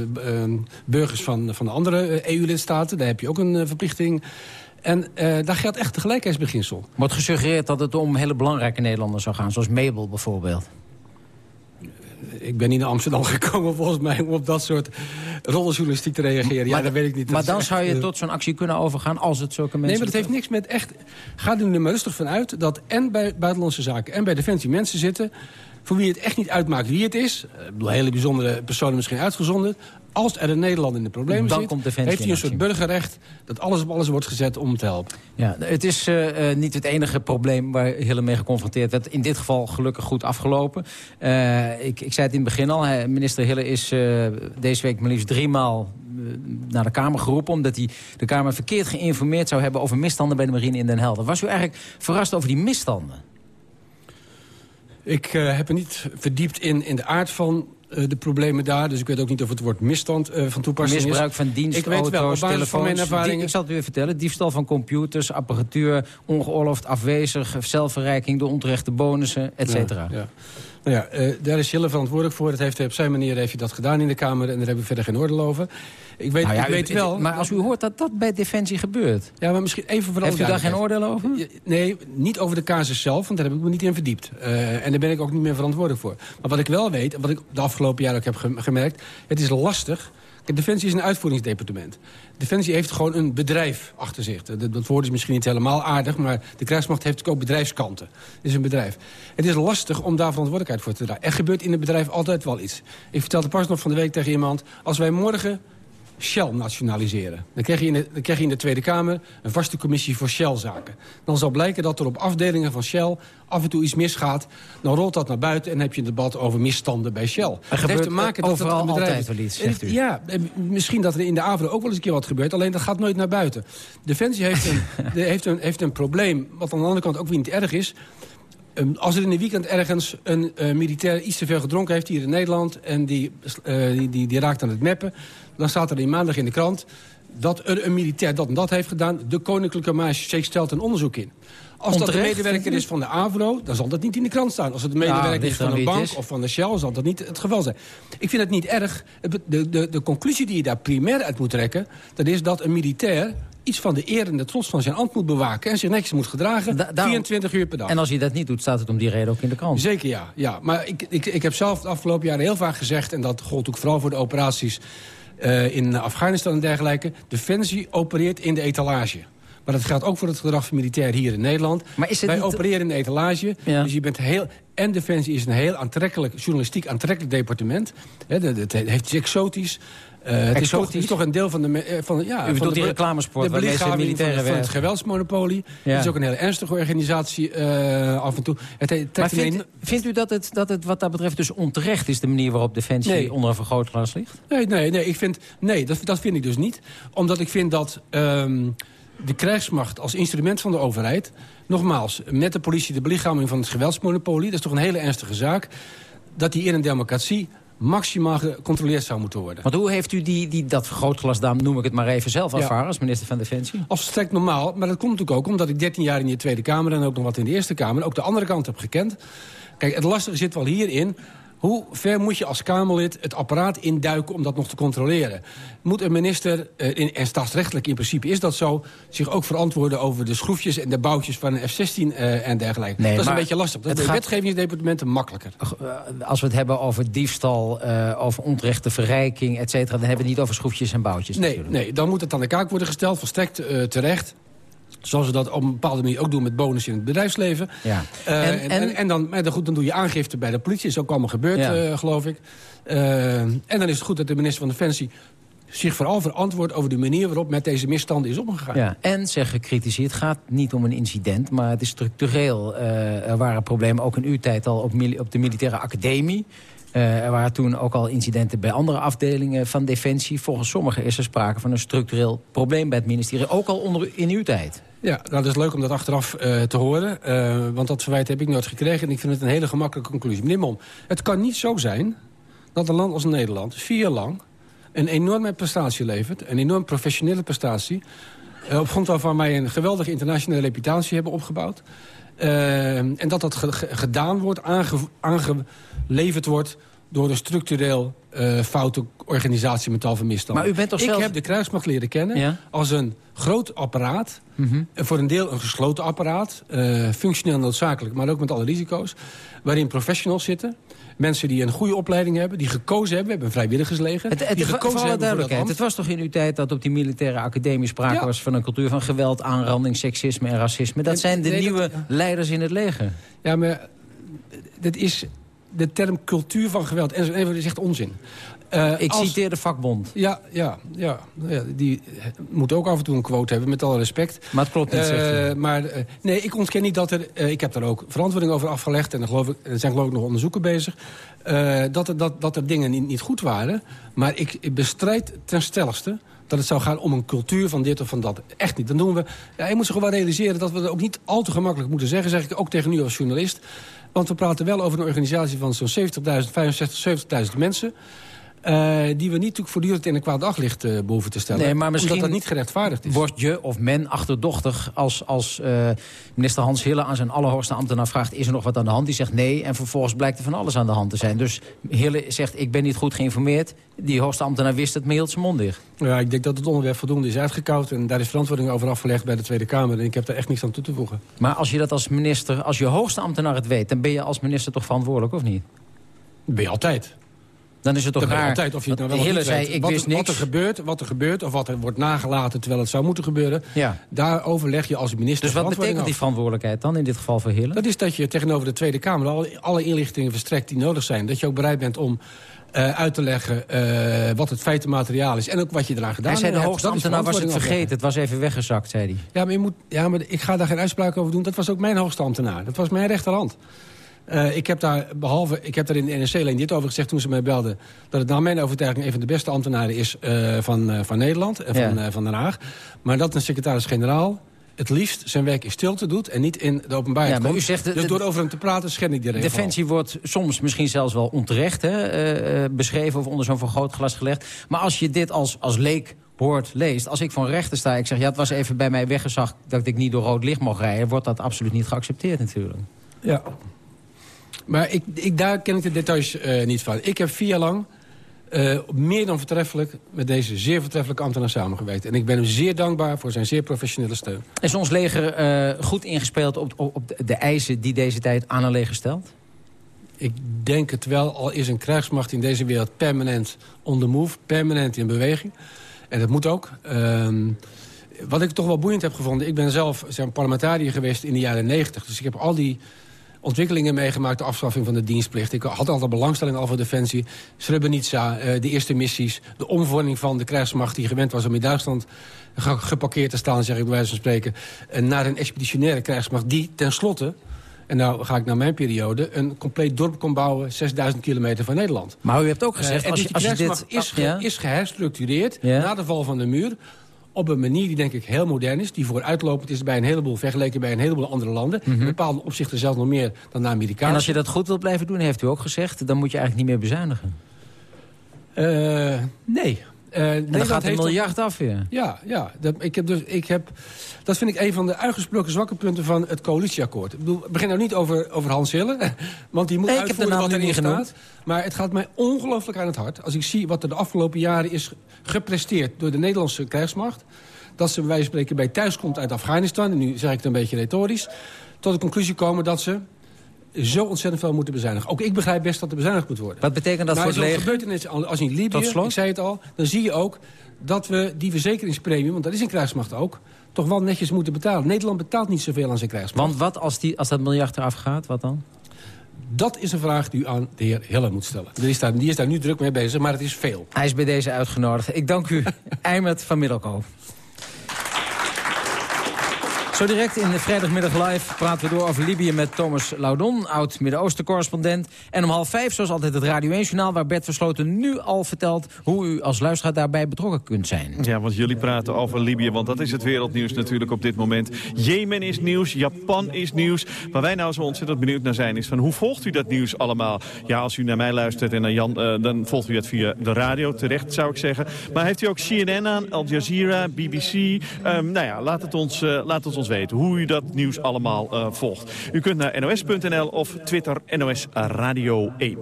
burgers van, van de andere EU-lidstaten. Daar heb je ook een verplichting. En daar geldt echt het gelijkheidsbeginsel. Wordt gesuggereerd dat het om hele belangrijke Nederlanders zou gaan, zoals Mabel bijvoorbeeld ik ben niet naar Amsterdam *laughs* gekomen volgens mij om op dat soort rollenjournalistiek te reageren. Ja, maar, dat weet ik niet. Maar dan zou je tot zo'n actie kunnen overgaan als het zulke mensen... Nee, maar dat heeft niks met echt... Ga er nu maar rustig van uit dat en bij Buitenlandse Zaken en bij Defensie mensen zitten voor wie het echt niet uitmaakt wie het is. Ik bedoel, hele bijzondere personen misschien uitgezonderd. Als er een Nederlander in de problemen dan zit... Komt heeft hij een soort burgerrecht dat alles op alles wordt gezet om te helpen. Ja, het is uh, uh, niet het enige probleem waar Hille mee geconfronteerd werd. In dit geval gelukkig goed afgelopen. Uh, ik, ik zei het in het begin al. Minister Hille is deze week maar liefst driemaal naar de Kamer geroepen... omdat hij de Kamer verkeerd geïnformeerd zou hebben... over misstanden bij de marine in Den Helder. Was u eigenlijk verrast over die misstanden? Ik uh, heb er niet verdiept in, in de aard van de problemen daar. Dus ik weet ook niet of het woord misstand uh, van toepassing is. Misbruik van dienstauto's, ik weet wel, telefoons. Van mijn ervaringen... ik zal het u even vertellen. Diefstal van computers, apparatuur, ongeoorloofd afwezig... zelfverrijking door onterechte bonussen, et cetera. Ja, ja. Nou ja, uh, daar is Jelle verantwoordelijk voor. Dat heeft op zijn manier heeft hij dat gedaan in de Kamer. En daar hebben we verder geen oordeel over. Ik weet, nou ja, ik weet u, wel... Maar als u hoort dat dat bij Defensie gebeurt... Ja, maar misschien even vooral... Heeft u daar geen oordeel over? Nee, niet over de casus zelf, want daar heb ik me niet in verdiept. Uh, en daar ben ik ook niet meer verantwoordelijk voor. Maar wat ik wel weet, en wat ik de afgelopen jaren ook heb gemerkt... het is lastig... Defensie is een uitvoeringsdepartement. Defensie heeft gewoon een bedrijf achter zich. Dat, dat woord is misschien niet helemaal aardig... maar de krijgsmacht heeft ook bedrijfskanten. Het is een bedrijf. Het is lastig om daar verantwoordelijkheid voor te dragen. Er gebeurt in het bedrijf altijd wel iets. Ik vertelde pas nog van de week tegen iemand... als wij morgen Shell nationaliseren. Dan krijg, je in de, dan krijg je in de Tweede Kamer een vaste commissie voor Shell-zaken. Dan zal blijken dat er op afdelingen van Shell af en toe iets misgaat. Dan rolt dat naar buiten en heb je een debat over misstanden bij Shell. Het heeft te maken dat overal het bedrijf... altijd wel iets, zegt u. Ja, misschien dat er in de avond ook wel eens een keer wat gebeurt. Alleen dat gaat nooit naar buiten. Defensie heeft een, *laughs* heeft een, heeft een probleem, wat aan de andere kant ook weer niet erg is... Um, als er in een weekend ergens een uh, militair iets te veel gedronken heeft hier in Nederland... en die, uh, die, die, die, raakt aan het meppen, dan staat er in maandag in de krant... dat er een militair dat en dat heeft gedaan. De Koninklijke Maatschappij stelt een onderzoek in. Als dat de medewerker is van de AVRO, dan zal dat niet in de krant staan. Als het de medewerker ja, is van een bank is. of van de Shell, zal dat niet het geval zijn. Ik vind het niet erg. De, de, de conclusie die je daar primair uit moet trekken... dat is dat een militair iets van de eer en de trots van zijn ambt moet bewaken... en zich netjes moet gedragen, da 24 uur per dag. En als hij dat niet doet, staat het om die reden ook in de krant? Zeker ja. ja. Maar ik, ik, ik heb zelf de afgelopen jaren heel vaak gezegd... en dat gold ook vooral voor de operaties in Afghanistan en dergelijke... Defensie opereert in de etalage. Maar dat geldt ook voor het gedrag van militair hier in Nederland. Maar is het Wij niet- opereren in de etalage. Ja. Dus je bent heel... En Defensie is een heel aantrekkelijk, journalistiek aantrekkelijk departement. Dat heeft iets exotisch. Eh, het, is toch, Exotisch? het is toch een deel van de... eh, Van, ja, U van bedoelt de, die reclamesport De belichaming van, militairen van het geweldsmonopolie. Ja. Het is ook een hele ernstige organisatie eh, af en toe. Het he- Maar een vindt, vindt u dat het, dat het wat dat betreft dus onterecht is... de manier waarop Defensie Nee. onder een vergrootglas ligt? Nee, nee, nee, ik vind, nee dat, dat vind ik dus niet. Omdat ik vind dat ehm, de krijgsmacht als instrument van de overheid... nogmaals, met de politie de belichaming van het geweldsmonopolie... dat is toch een hele ernstige zaak... dat die in een democratie maximaal gecontroleerd zou moeten worden. Want hoe heeft u die, die, dat vergrootglas, dan noem ik het maar even zelf, Ja. ervaren als minister van Defensie? Als volstrekt normaal, maar dat komt natuurlijk ook omdat ik 13 jaar in de Tweede Kamer... en ook nog wat in de Eerste Kamer, ook de andere kant heb gekend. Kijk, het lastige zit wel hierin... Hoe ver moet je als Kamerlid het apparaat induiken om dat nog te controleren? Moet een minister, eh, in, en staatsrechtelijk in principe is dat zo... zich ook verantwoorden over de schroefjes en de boutjes van een F-16 eh, en dergelijke? Nee, dat is een beetje lastig. Dat het is bij wetgevingsdepartementen makkelijker. Eh, Als we het hebben over diefstal, over onterechte verrijking, et cetera... dan hebben we het niet over schroefjes en boutjes Nee, natuurlijk. nee, dan moet het aan de kaak worden gesteld, volstrekt terecht. Zoals we dat op een bepaalde manier ook doen met bonus in het bedrijfsleven. Ja. Eh, En- en, en- en, en dan, goed, dan doe je aangifte bij de politie. is ook allemaal gebeurd, Ja. eh, geloof ik. Eh, en dan is het goed dat de minister van Defensie zich vooral verantwoordt... over de manier waarop met deze misstanden is omgegaan. Ja, en zeggen critici, het gaat niet om een incident... maar het is structureel. Er waren problemen ook in uw tijd al op, op de militaire academie. Eh, er waren toen ook al incidenten bij andere afdelingen van Defensie. Volgens sommigen is er sprake van een structureel probleem bij het ministerie. Ook al onder, in uw tijd. Ja, nou, dat is leuk om dat achteraf eh, te horen. eh, want dat verwijt heb ik nooit gekregen. En ik vind het een hele gemakkelijke conclusie. Meneer Mom, het kan niet zo zijn dat een land als Nederland... vier jaar lang een enorme prestatie levert. Een enorm professionele prestatie. op grond waarvan wij een geweldige internationale reputatie hebben opgebouwd. Eh, en dat dat ge- ge- gedaan wordt, aange- aangeleverd wordt door een structureel eh, foute organisatie met tal van misstanden. Maar u bent toch ik zelf- heb de krijgsmacht leren kennen Ja. als een groot apparaat. Mhm. Voor een deel een gesloten apparaat. eh, functioneel noodzakelijk, maar ook met alle risico's. Waarin professionals zitten. Mensen die een goede opleiding hebben. Die gekozen hebben. We hebben een vrijwilligersleger. Het, het, die gekozen hebben dat duidelijkheid, het was toch in uw tijd dat op die militaire academie sprake Ja. was van een cultuur van geweld, aanranding, seksisme en racisme. Dat zijn de nee, dat- nieuwe leiders in het leger. Ja, maar dit is de term cultuur van geweld. En dat is echt onzin. Eh, Ik als- citeer de vakbond. Ja, ja, ja, ja, die moet ook af en toe een quote hebben, met alle respect. Maar het klopt niet, zegt u. Eh, maar eh, nee, ik ontken niet dat er... ik heb daar ook verantwoording over afgelegd... en er, geloof ik, er zijn geloof ik nog onderzoeken bezig... dat, er, dat, dat er dingen niet, niet goed waren. Maar ik, ik bestrijd ten stelligste dat het zou gaan om een cultuur van dit of van dat. Echt niet. Dan doen we... Ja, je moet zich wel realiseren dat we dat ook niet al te gemakkelijk moeten zeggen. zeg ik ook tegen u als journalist. Want we praten wel over een organisatie van zo'n 70.000, 65, 70.000 mensen... eh, die we niet natuurlijk voortdurend in een kwaad daglicht eh behoeven te stellen. Nee, maar misschien dat niet gerechtvaardigd is. Wordt je of men achterdochtig als, als eh, minister Hans Hille aan zijn allerhoogste ambtenaar vraagt... is er nog wat aan de hand? Die zegt nee en vervolgens blijkt er van alles aan de hand te zijn. Dus Hille zegt ik ben niet goed geïnformeerd. Die hoogste ambtenaar wist het, maar hield zijn mond dicht. Ja, ik denk dat het onderwerp voldoende is uitgekoud... en daar is verantwoording over afgelegd bij de Tweede Kamer. En ik heb daar echt niks aan toe te voegen. Maar als je dat als minister, als je hoogste ambtenaar het weet... dan ben je als minister toch verantwoordelijk, of niet? Ben je altijd. Dan is het toch raar. altijd, of je het nou wel Hille zei, ik wat, wist er- niks. Wat er, gebeurt, wat er gebeurt, of wat er wordt nagelaten terwijl het zou moeten gebeuren... Ja. daar overleg je als minister Dus wat betekent die verantwoordelijkheid dan in dit geval voor Hille? Dat is dat je tegenover de Tweede Kamer alle, alle inlichtingen verstrekt die nodig zijn. Dat je ook bereid bent om eh, uit te leggen eh, wat het feitenmateriaal is... en ook wat je eraan gedaan Hij zei de hebt. hoogste Dat is ambtenaar was het vergeten. Het was even weggezakt, zei hij. Ja, maar, je moet, ja, maar ik ga daar geen uitspraak over doen. Dat was ook mijn hoogste ambtenaar. Dat was mijn rechterhand. Eh, ik heb daar behalve, ik heb daar in de NRC alleen dit over gezegd toen ze mij belden... dat het naar mijn overtuiging een van de beste ambtenaren is eh, van, eh, van Nederland en van, Ja. van Den Haag. Maar dat een secretaris-generaal het liefst zijn werk in stilte doet... en niet in de openbaarheid Ja, maar u zegt de- dus door over hem te praten schend ik die regel. Defensie wordt soms misschien zelfs wel onterecht hè, beschreven... of onder zo'n vergrootglas gelegd. Maar als je dit als, als leek hoort, leest... als ik van rechter sta, ik zeg... ja, het was even bij mij weggezakt dat ik niet door rood licht mocht rijden... wordt dat absoluut niet geaccepteerd natuurlijk. Ja. Maar ik, ik, daar ken ik de details eh, niet van. Ik heb vier jaar lang eh, meer dan vertreffelijk... met deze zeer vertreffelijke ambtenaar samengewerkt. En ik ben hem zeer dankbaar voor zijn zeer professionele steun. Is ons leger eh, goed ingespeeld op, op, op de, de eisen die deze tijd aan een leger stelt? Ik denk het wel, al is een krijgsmacht in deze wereld permanent on the move. Permanent in beweging. En dat moet ook. Ehm, wat ik toch wel boeiend heb gevonden... ik ben zelf zijn parlementariër geweest in de jaren 90. Dus ik heb al die ontwikkelingen meegemaakt, de afschaffing van de dienstplicht. Ik had altijd belangstelling al voor Defensie. Srebrenica, uh, de eerste missies, de omvorming van de krijgsmacht... die gewend was om in Duitsland geparkeerd te staan, zeg ik bij wijze van spreken... naar een expeditionaire krijgsmacht die tenslotte... En nou ga ik naar mijn periode, een compleet dorp kon bouwen... 6000 kilometer van Nederland. Maar u hebt ook gezegd... Uh, als, je, als je dit... is, ge, is geherstructureerd ja? na de val van de muur op een manier die denk ik heel modern is... die vooruitlopend is bij een heleboel, vergeleken bij een heleboel andere landen. Mm -hmm. In bepaalde opzichten zelfs nog meer dan de Amerikaanse. En als je dat goed wilt blijven doen, heeft u ook gezegd... dan moet je eigenlijk niet meer bezuinigen. Uh, nee, en dan gaat een miljard af weer. Ja, ja dat, ik heb dus, ik heb, dat vind ik een van de uitgesproken zwakke punten van het coalitieakkoord. Ik bedoel, begin nou niet over, over Hans Hille, *laughs* want die moet nee, uitvoeren wat erin staat. Maar het gaat mij ongelooflijk aan het hart. Als ik zie wat er de afgelopen jaren is gepresteerd door de Nederlandse krijgsmacht. Dat ze bij wijze van spreken bij thuis komt uit Afghanistan. En nu zeg ik het een beetje retorisch. Tot de conclusie komen dat ze zo ontzettend veel moeten bezuinigen. Ook ik begrijp best dat er bezuinigd moet worden. Wat betekent dat maar voor het leger? gebeurtenis als in Libië, ik zei het al... dan zie je ook dat we die verzekeringspremie, want dat is een krijgsmacht ook... toch wel netjes moeten betalen. Nederland betaalt niet zoveel aan zijn krijgsmacht. Want wat als, die, als dat miljard eraf gaat, wat dan? Dat is een vraag die u aan de heer Hille moet stellen. Die is, daar, die is daar nu druk mee bezig, maar het is veel. Hij is bij deze uitgenodigd. Ik dank u, *laughs* Eimert van Middelkoop. Zo direct in de vrijdagmiddag live praten we door over Libië met Thomas Laudon, oud Midden-Oosten-correspondent. En om half vijf, zoals altijd, het Radio 1-journaal... waar Bert Versloten nu al vertelt hoe u als luisteraar daarbij betrokken kunt zijn. Ja, want jullie praten over Libië, want dat is het wereldnieuws natuurlijk op dit moment. Jemen is nieuws, Japan is nieuws. Waar wij nou zo ontzettend benieuwd naar zijn is van hoe volgt u dat nieuws allemaal? Ja, als u naar mij luistert en naar Jan, uh, dan volgt u het via de radio, terecht zou ik zeggen. Maar heeft u ook CNN aan, Al Jazeera, BBC? Um, nou ja, laat het ons, uh, laat het ons weten hoe u dat nieuws allemaal uh, volgt. U kunt naar nos.nl of Twitter NOS Radio 1.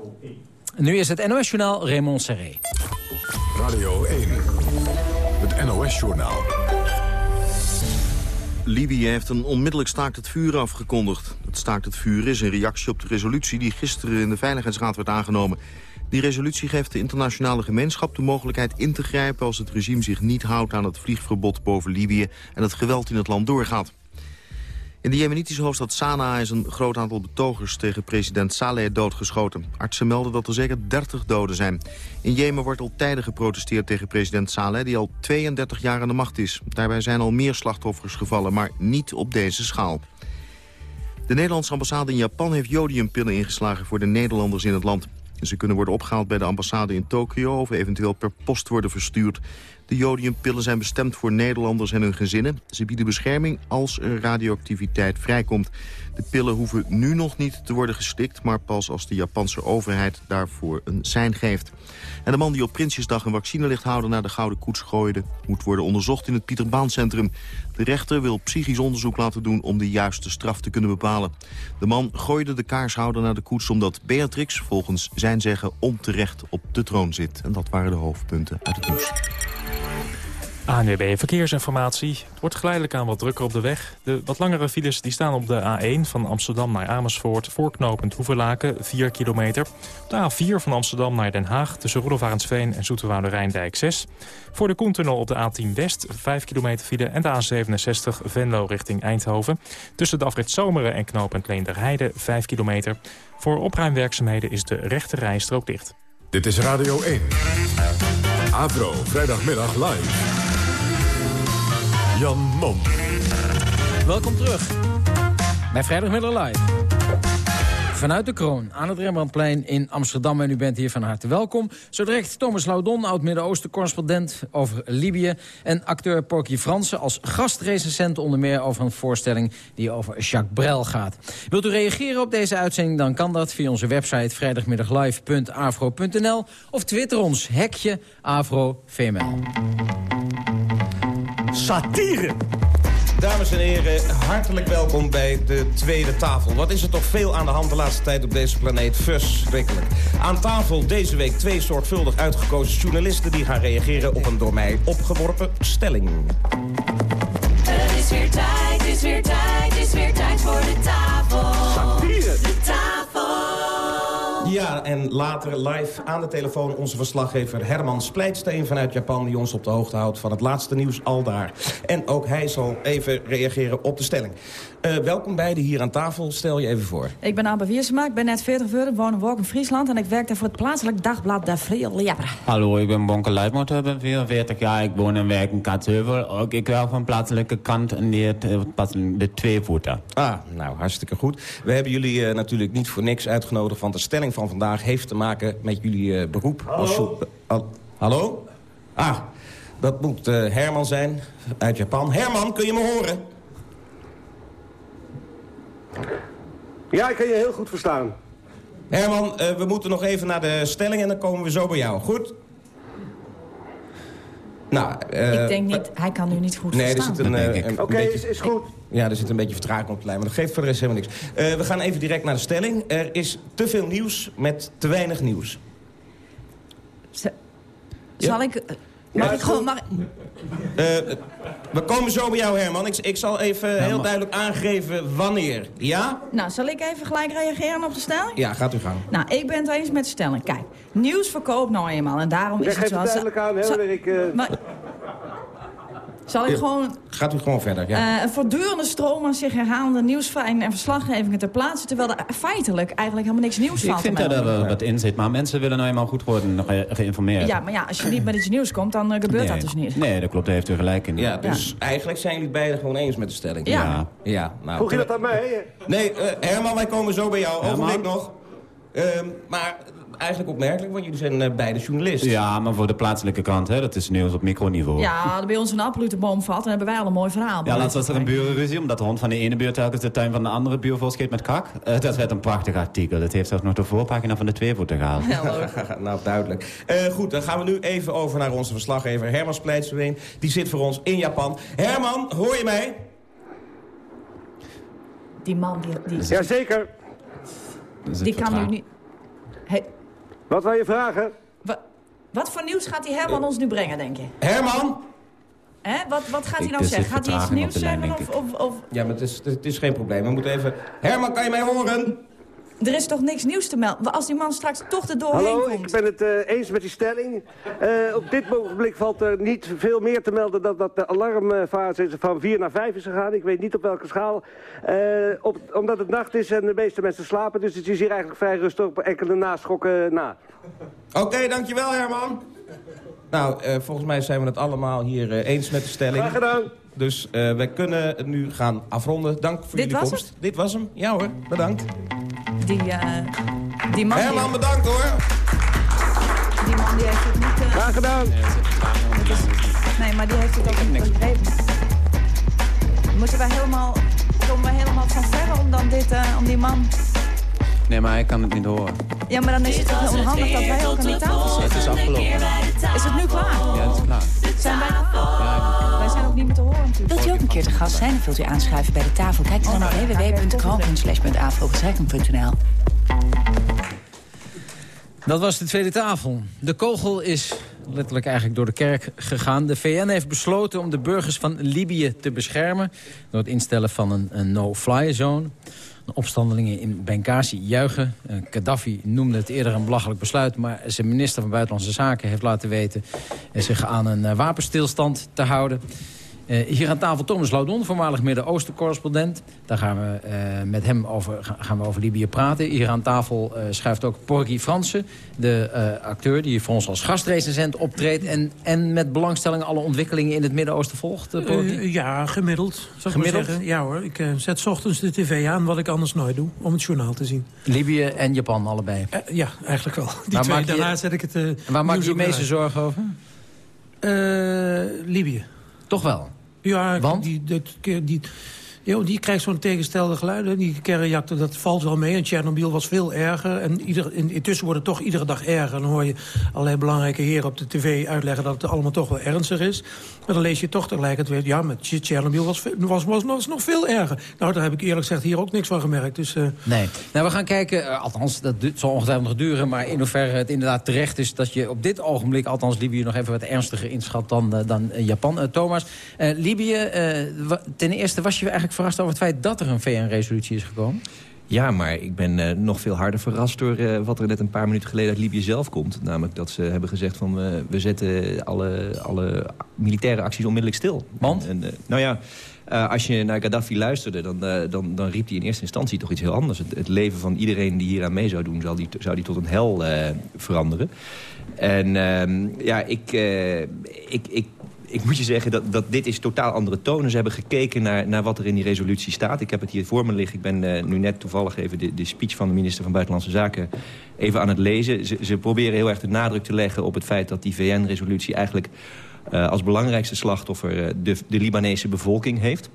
Nu is het NOS-journaal Raymond Serré. Radio 1, het NOS-journaal. Libië heeft een onmiddellijk staakt het vuur afgekondigd. Het staakt het vuur is een reactie op de resolutie die gisteren in de Veiligheidsraad werd aangenomen. Die resolutie geeft de internationale gemeenschap de mogelijkheid in te grijpen... als het regime zich niet houdt aan het vliegverbod boven Libië... en het geweld in het land doorgaat. In de jemenitische hoofdstad Sanaa is een groot aantal betogers tegen president Saleh doodgeschoten. Artsen melden dat er zeker 30 doden zijn. In Jemen wordt al tijden geprotesteerd tegen president Saleh, die al 32 jaar aan de macht is. Daarbij zijn al meer slachtoffers gevallen, maar niet op deze schaal. De Nederlandse ambassade in Japan heeft jodiumpillen ingeslagen voor de Nederlanders in het land. Ze kunnen worden opgehaald bij de ambassade in Tokio of eventueel per post worden verstuurd. De jodiumpillen zijn bestemd voor Nederlanders en hun gezinnen. Ze bieden bescherming als er radioactiviteit vrijkomt. De pillen hoeven nu nog niet te worden gestikt... maar pas als de Japanse overheid daarvoor een sein geeft. En de man die op Prinsjesdag een vaccinelichthouder naar de Gouden Koets gooide... moet worden onderzocht in het Pieter Baan Centrum. De rechter wil psychisch onderzoek laten doen om de juiste straf te kunnen bepalen. De man gooide de kaarshouder naar de koets omdat Beatrix volgens zijn zeggen onterecht op de troon zit. En dat waren de hoofdpunten uit het nieuws. ANWB Verkeersinformatie. Het wordt geleidelijk aan wat drukker op de weg. De wat langere files die staan op de A1 van Amsterdam naar Amersfoort... voorknopend Hoevelaken, 4 kilometer. De A4 van Amsterdam naar Den Haag tussen Roelofarensveen en Zoeterwoude Rijndijk 6. Voor de Koentunnel op de A10 West, 5 kilometer file... en de A67 Venlo richting Eindhoven. Tussen de afrit Zomeren en knooppunt Leenderheide, 5 kilometer. Voor opruimwerkzaamheden is de rechte rijstrook dicht. Dit is Radio 1. Avro, vrijdagmiddag live. Jan Mom. Welkom terug bij Vrijdagmiddag Live. Vanuit de kroon aan het Rembrandtplein in Amsterdam. En u bent hier van harte welkom. Zo direct Thomas Laudon, oud-Midden-Oosten-correspondent over Libië. En acteur Porky Fransen als gastrecensent onder meer over een voorstelling die over Jacques Brel gaat. Wilt u reageren op deze uitzending, dan kan dat via onze website vrijdagmiddaglive.afro.nl of twitter ons, hekje AfroVML. Satire. Dames en heren, hartelijk welkom bij de tweede tafel. Wat is er toch veel aan de hand de laatste tijd op deze planeet? Verschrikkelijk. Aan tafel deze week twee zorgvuldig uitgekozen journalisten... die gaan reageren op een door mij opgeworpen stelling. Het is weer tijd, het is weer tijd, het is weer tijd voor de tafel. Ja, en later live aan de telefoon onze verslaggever Herman Splijtsteen vanuit Japan... die ons op de hoogte houdt van het laatste nieuws al daar. En ook hij zal even reageren op de stelling. Uh, welkom beiden hier aan tafel. Stel je even voor. Ik ben Abba Wiersema, ik ben net 40 geworden, woon in Friesland... en ik werk daar voor het plaatselijk dagblad De Vrije Leer. Hallo, ik ben Bonke Leidmotor, ben 44 jaar. Ik woon en werk in Kaatsheuvel. Ook ik werk van plaatselijke kant en die het, de tweevoeter. Ah, nou, hartstikke goed. We hebben jullie uh, natuurlijk niet voor niks uitgenodigd... want de stelling van vandaag heeft te maken met jullie uh, beroep. Hallo? Als, hallo? Ah, dat moet Herman zijn uit Japan. Herman, kun je me horen? Ja, ik kan je heel goed verstaan. Herman, uh, we moeten nog even naar de stelling en dan komen we zo bij jou. Goed? Nou, uh, ik denk niet, hij kan nu niet goed nee, verstaan. Nee, er zit een, een Oké, is, is goed. Ja, er zit een beetje vertraging op de lijn, maar dat geeft voor de rest helemaal niks. Uh, we gaan even direct naar de stelling. Er is te veel nieuws met te weinig nieuws. Z zal ik... Mag ik gewoon... Mag... Uh, we komen zo bij jou, Herman. Ik, ik zal even ja, heel duidelijk aangeven wanneer. Ja? Nou, zal ik even gelijk reageren op de stelling? Ja, gaat u gang. Nou, ik ben het eens met de stelling. Kijk, nieuws verkoopt nou eenmaal. En daarom is het zoals... Zeg even duidelijk aan, hè, ik... Uh... Maar... Zal ik gewoon... Gaat u gewoon verder, ja. Uh, een voortdurende stroom aan zich herhalende nieuwsfeiten en verslaggevingen ter plaatse... terwijl er feitelijk eigenlijk helemaal niks nieuws valt. Ik vind dat er wel wat in zit, maar mensen willen nou eenmaal goed worden ge geïnformeerd. Ja, maar ja, als je niet met iets nieuws komt, dan uh, gebeurt nee. dat dus niet. Nee, dat klopt, daar heeft u gelijk in. Ja, dus ja. eigenlijk zijn jullie beiden gewoon eens met de stelling. Ja. Ja. ja nou, Vroeg je dat aan mij? Nee, uh, Herman, wij komen zo bij jou. Ogenblik nog. Um, maar eigenlijk opmerkelijk, want jullie zijn uh, beide journalisten. Ja, maar voor de plaatselijke kant, hè, dat is nieuws op microniveau. Ja, bij ons een absolute boom valt, dan hebben wij al een mooi verhaal. Ja, laatst was er een burenruzie, omdat de hond van de ene buurt telkens de tuin van de andere buur volscheet met kak. Uh, dat werd een prachtig artikel. Dat heeft zelfs nog de voorpagina van de tweevoeter gehaald. Ja, *laughs* nou, duidelijk. Uh, goed, dan gaan we nu even over naar onze verslaggever Herman Splijtsween. Die zit voor ons in Japan. Herman, hoor je mij? Die man, die... die... Jazeker. Die kan nu niet... Wat wil je vragen? Wat, wat voor nieuws gaat die Herman ons nu brengen, denk je? Herman? Hè? Wat, wat gaat hij nou zeggen? Gaat hij iets nieuws zeggen? Of, of, of... Ja, maar het is, het is geen probleem. We moeten even... Herman, kan je mij horen? Er is toch niks nieuws te melden? Als die man straks toch er doorheen Hallo, komt... ik ben het uh, eens met die stelling. Uh, op dit ogenblik valt er niet veel meer te melden... dan dat de alarmfase van 4 naar 5 is gegaan. Ik weet niet op welke schaal. Uh, op, omdat het nacht is en de meeste mensen slapen. Dus het is hier eigenlijk vrij rustig op enkele naschokken na. Oké, okay, dankjewel Herman. Nou, volgens mij zijn we het allemaal hier eens met de stelling. Graag gedaan. Dus wij kunnen het nu gaan afronden. Dank voor Dit jullie was komst. Het? Dit was hem. Ja hoor, bedankt. Die, uh, die man... Herman, die... bedankt hoor. Die man die heeft het niet... Uh... Graag gedaan. Nee, is... nee, maar die heeft het ook niet begrepen. Moeten wij helemaal... Komen wij helemaal van verre om dan dit... Uh, om die man... Nee, maar hij kan het niet horen. Ja, maar dan is het toch onhandig dat wij ook aan die tafel zitten? Het is afgelopen. Is het nu klaar? Ja, het is klaar. Zijn wij... Ja, keer te gast zijn of wilt u aanschuiven bij de tafel? Kijk dan op www.kroon.afro.nl Dat was de tweede tafel. De kogel is letterlijk eigenlijk door de kerk gegaan. De VN heeft besloten om de burgers van Libië te beschermen... door het instellen van een, een no-fly zone. De opstandelingen in Benghazi juichen. Uh, Gaddafi noemde het eerder een belachelijk besluit... maar zijn minister van Buitenlandse Zaken heeft laten weten... zich aan een uh, wapenstilstand te houden. Uh, hier aan tafel Thomas Laudon, voormalig Midden-Oosten-correspondent. Daar gaan we uh, met hem over, gaan we over Libië praten. Hier aan tafel uh, schuift ook Porgy Fransen, de acteur... die voor ons als gastrecensent optreedt... En, en met belangstelling alle ontwikkelingen in het Midden-Oosten volgt, ja, gemiddeld, zou gemiddeld? zeggen. Ja hoor, ik zet 's ochtends de tv aan, wat ik anders nooit doe... om het journaal te zien. Libië en Japan, allebei? ja, eigenlijk wel. *laughs* Die waar twee, maak je, daarna zet ik het Waar maak je je meeste zorgen over? Libië. Toch wel? Ja, Want? die, die, die, joh, die krijgt zo'n tegenstelde geluiden. Die kernreactor, dat valt wel mee. En Tsjernobyl was veel erger. En ieder, in, intussen wordt het toch iedere dag erger. Dan hoor je allerlei belangrijke heren op de tv uitleggen... dat het allemaal toch wel ernstig is. Maar dan lees je toch tegelijkertijd... ja, met Tsjernobyl was, was, was, was nog veel erger. Nou, daar heb ik eerlijk gezegd hier ook niks van gemerkt. Dus, uh... Nee. Nou, we gaan kijken, uh, althans, dat zal ongetwijfeld nog duren... maar in hoeverre het inderdaad terecht is... dat je op dit ogenblik, althans Libië, nog even wat ernstiger inschat dan, uh, dan Japan. Thomas, Libië, ten eerste was je eigenlijk verrast over het feit dat er een VN-resolutie is gekomen? Ja, maar ik ben eh, nog veel harder verrast door eh, wat er net een paar minuten geleden uit Libië zelf komt. Namelijk dat ze hebben gezegd van we zetten alle, alle militaire acties onmiddellijk stil. Want? En, eh, nou ja, als je naar Gaddafi luisterde, dan, dan, dan riep hij in eerste instantie toch iets heel anders. Het, het leven van iedereen die hier aan mee zou doen, zou die, zou die tot een hel veranderen. En ehm, ja, ik, ik, ik, ik moet je zeggen dat, dat dit is totaal andere tonen. Ze hebben gekeken naar, naar wat er in die resolutie staat. Ik heb het hier voor me liggen. Ik ben eh, nu net toevallig even de, de speech van de minister van Buitenlandse Zaken even aan het lezen. Ze, ze proberen heel erg de nadruk te leggen op het feit dat die VN-resolutie eigenlijk eh, als belangrijkste slachtoffer eh, de, de Libanese bevolking heeft.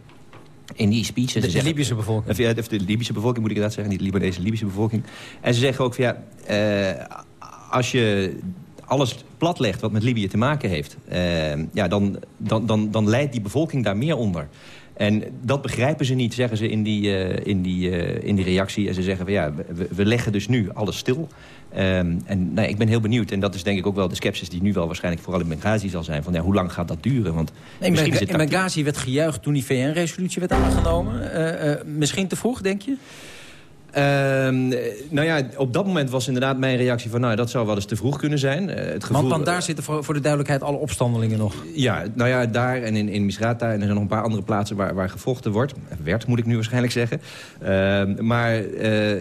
In die speech. De, ze zeggen- Libische bevolking. of ja, of de Libische bevolking moet ik inderdaad zeggen. Niet de Libanese, Libische bevolking. En ze zeggen ook van ja, als je alles platlegt wat met Libië te maken heeft... eh, ja, dan, dan, dan, dan leidt die bevolking daar meer onder. En dat begrijpen ze niet, zeggen ze in die, eh, in die, eh, in die reactie. En ze zeggen van ja, we, we leggen dus nu alles stil. Ehm, en nou, ja, ik ben heel benieuwd. En dat is denk ik ook wel de scepsis die nu wel waarschijnlijk vooral in Benghazi zal zijn. Van ja, hoe lang gaat dat duren? Want misschien is het in Benghazi werd gejuicht toen die VN-resolutie werd aangenomen. Eh, misschien te vroeg, denk je? Ehm, nou ja, op dat moment was inderdaad mijn reactie van... nou, dat zou wel eens te vroeg kunnen zijn. Eh, het gevoel, Want daar zitten voor, voor de duidelijkheid alle opstandelingen nog. Ja, nou ja, daar en in, in Misrata... en er zijn nog een paar andere plaatsen waar, waar gevochten wordt. Werd, moet ik nu waarschijnlijk zeggen. Ehm, maar eh,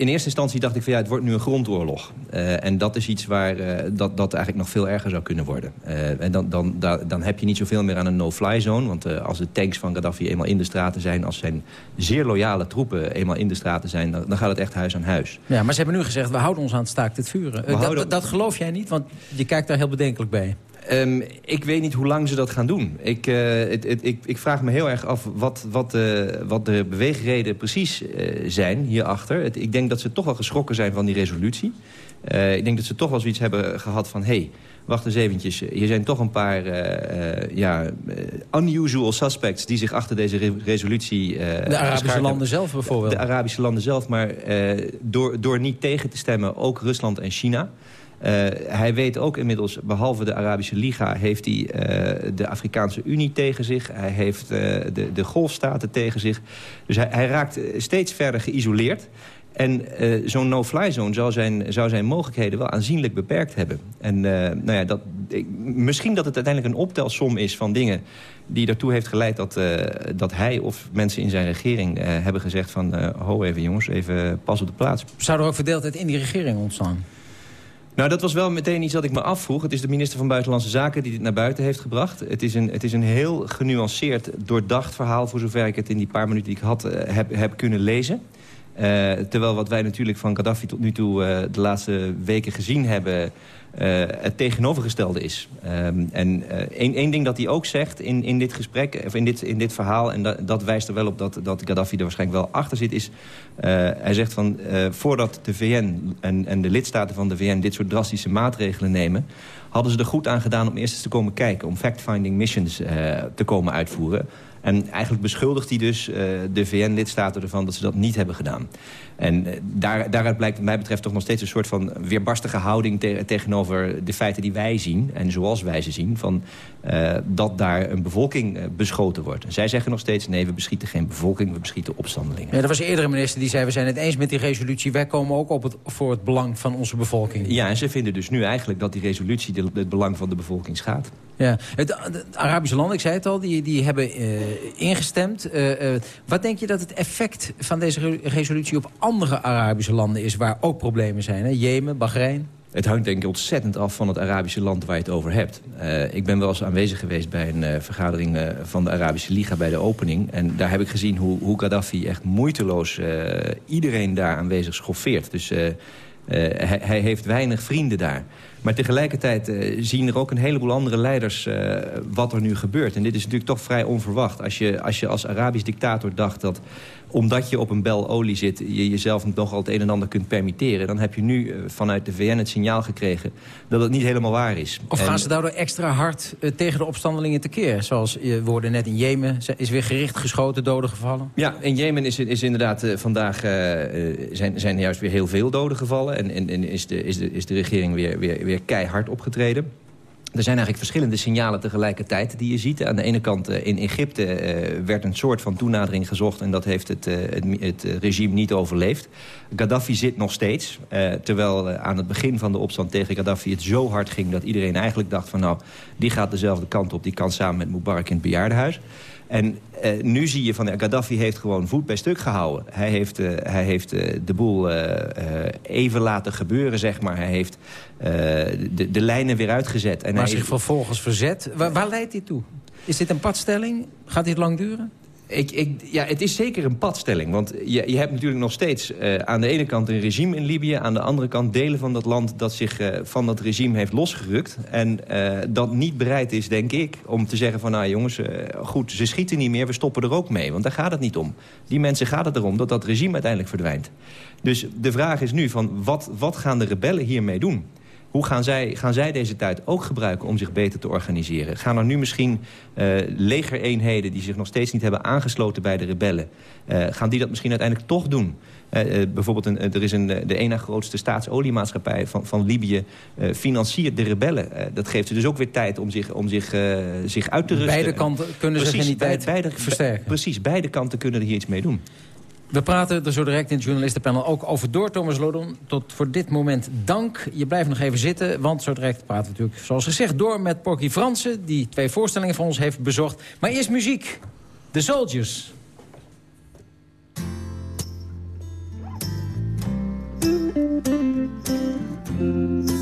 in eerste instantie dacht ik van... ja, het wordt nu een grondoorlog. Eh, en dat is iets waar dat, dat eigenlijk nog veel erger zou kunnen worden. En dan, dan, da- dan heb je niet zoveel meer aan een no-fly zone. Want als de tanks van Gaddafi eenmaal in de straten zijn... als zijn zeer loyale troepen eenmaal in de straten zijn... dan, dan gaat het echt huis aan huis. Ja, maar ze hebben nu gezegd, we houden ons aan het staakt het vuren. Eh, dat, dat, dat geloof jij niet, want je kijkt daar heel bedenkelijk bij. Ehm, ik weet niet hoe lang ze dat gaan doen. Ik, eh, ik, ik vraag me heel erg af wat, wat, eh, wat de beweegreden precies zijn hierachter. Het, ik denk dat ze toch wel geschrokken zijn van die resolutie. Ik denk dat ze toch wel zoiets hebben gehad van... hey, wacht eens eventjes, hier zijn toch een paar eh, eh, ja, eh, unusual suspects... die zich achter deze re- resolutie eh De Arabische landen zelf bijvoorbeeld. De Arabische landen zelf, maar door, door niet tegen te stemmen ook Rusland en China... Hij weet ook inmiddels, behalve de Arabische Liga... heeft hij de Afrikaanse Unie tegen zich. Hij heeft de, de golfstaten tegen zich. Dus hij, hij raakt steeds verder geïsoleerd. En eh, zo'n no-fly zone zou zijn, zou zijn mogelijkheden wel aanzienlijk beperkt hebben. En eh, nou ja, dat, ik- misschien dat het uiteindelijk een optelsom is van dingen... die ertoe heeft geleid dat, eh, dat hij of mensen in zijn regering hebben gezegd van... ho even jongens, even pas op de plaats. Zou er ook verdeeldheid in die regering ontstaan? Nou, dat was wel meteen iets dat ik me afvroeg. Het is de minister van Buitenlandse Zaken die dit naar buiten heeft gebracht. Het is een, het is een heel genuanceerd, doordacht verhaal... voor zover ik het in die paar minuten die ik had heb, heb kunnen lezen. Eh, terwijl wat wij natuurlijk van Gaddafi tot nu toe eh, de laatste weken gezien hebben... eh, het tegenovergestelde is. Ehm, en één ding dat hij ook zegt in, in dit gesprek, of in dit, in dit verhaal... en dat, dat wijst er wel op dat, dat Gaddafi er waarschijnlijk wel achter zit... is hij zegt van voordat de VN en, en de lidstaten van de VN... dit soort drastische maatregelen nemen... hadden ze er goed aan gedaan om eerst eens te komen kijken... om fact-finding missions te komen uitvoeren... En eigenlijk beschuldigt hij dus eh, de VN-lidstaten ervan dat ze dat niet hebben gedaan. En eh, daar, daaruit blijkt wat mij betreft toch nog steeds een soort van weerbarstige houding te- tegenover de feiten die wij zien. En zoals wij ze zien, van, eh, dat daar een bevolking eh, beschoten wordt. En zij zeggen nog steeds, nee, we beschieten geen bevolking, we beschieten opstandelingen. Ja, er was een eerdere minister die zei, we zijn het eens met die resolutie. Wij komen ook op het, voor het belang van onze bevolking. Ja, en ze vinden dus nu eigenlijk dat die resolutie de- het belang van de bevolking schaadt. Ja. Het, het Arabische landen, ik zei het al, die, die hebben ingestemd. Wat denk je dat het effect van deze re- resolutie op andere Arabische landen is... waar ook problemen zijn? Hè? Jemen, Bahrein? Het hangt denk ik ontzettend af van het Arabische land waar je het over hebt. Eh, ik ben wel eens aanwezig geweest bij een eh, vergadering eh, van de Arabische Liga bij de opening. En daar heb ik gezien hoe, hoe Gaddafi echt moeiteloos iedereen daar aanwezig schoffeert. Dus hij heeft weinig vrienden daar. Maar tegelijkertijd eh, zien er ook een heleboel andere leiders eh, wat er nu gebeurt. En dit is natuurlijk toch vrij onverwacht. Als je als, je als Arabisch dictator dacht dat omdat je op een bel olie zit... je jezelf nogal het een en ander kunt permitteren... dan heb je nu eh, vanuit de VN het signaal gekregen dat het niet helemaal waar is. Of En- gaan ze daardoor extra hard tegen de opstandelingen tekeer? Zoals we hoorden net in Jemen, is weer gericht geschoten, doden gevallen. Ja, in Jemen is, is inderdaad vandaag zijn, zijn er juist weer heel veel doden gevallen. En, en, en is, de, is, de, is de regering weer, weer, weer keihard opgetreden. Er zijn eigenlijk verschillende signalen tegelijkertijd die je ziet. Aan de ene kant uh, in Egypte uh, werd een soort van toenadering gezocht... en dat heeft het, uh, het, het regime niet overleefd. Gaddafi zit nog steeds. terwijl aan het begin van de opstand tegen Gaddafi het zo hard ging... dat iedereen eigenlijk dacht van nou, die gaat dezelfde kant op. Die kan samen met Mubarak in het bejaardenhuis. En uh, nu zie je van Gaddafi heeft gewoon voet bij stuk gehouden. Hij heeft, uh, hij heeft uh, de boel even laten gebeuren, zeg maar. Hij heeft de, de lijnen weer uitgezet. En maar hij zich heeft... vervolgens verzet. Waar, waar leidt dit toe? Is dit een padstelling? Gaat dit lang duren? Ik, ik, ja, het is zeker een padstelling. Want je, je hebt natuurlijk nog steeds uh, aan de ene kant een regime in Libië... aan de andere kant delen van dat land dat zich uh, van dat regime heeft losgerukt. En uh, dat niet bereid is, denk ik, om te zeggen van... nou jongens, goed, ze schieten niet meer, we stoppen er ook mee. Want daar gaat het niet om. Die mensen gaat het erom dat dat regime uiteindelijk verdwijnt. Dus de vraag is nu van wat, wat gaan de rebellen hiermee doen? Hoe gaan zij, gaan zij deze tijd ook gebruiken om zich beter te organiseren? Gaan er nu misschien uh, legereenheden die zich nog steeds niet hebben aangesloten bij de rebellen... Uh, gaan die dat misschien uiteindelijk toch doen? Uh, bijvoorbeeld een, er is een, de ene grootste staatsoliemaatschappij van, van Libië... financiert de rebellen. dat geeft ze dus ook weer tijd om zich, om zich, zich uit te rusten. Beide kanten kunnen precies, zich in die tijd beide, versterken. Precies, beide kanten kunnen er hier iets mee doen. We praten er zo direct in het journalistenpanel ook over door, Thomas Lodon. Tot voor dit moment dank. Je blijft nog even zitten, want zo direct praten we natuurlijk, zoals gezegd, door met Porky Fransen... die twee voorstellingen van ons heeft bezocht. Maar eerst muziek. The Soldiers. Mm-hmm.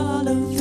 all of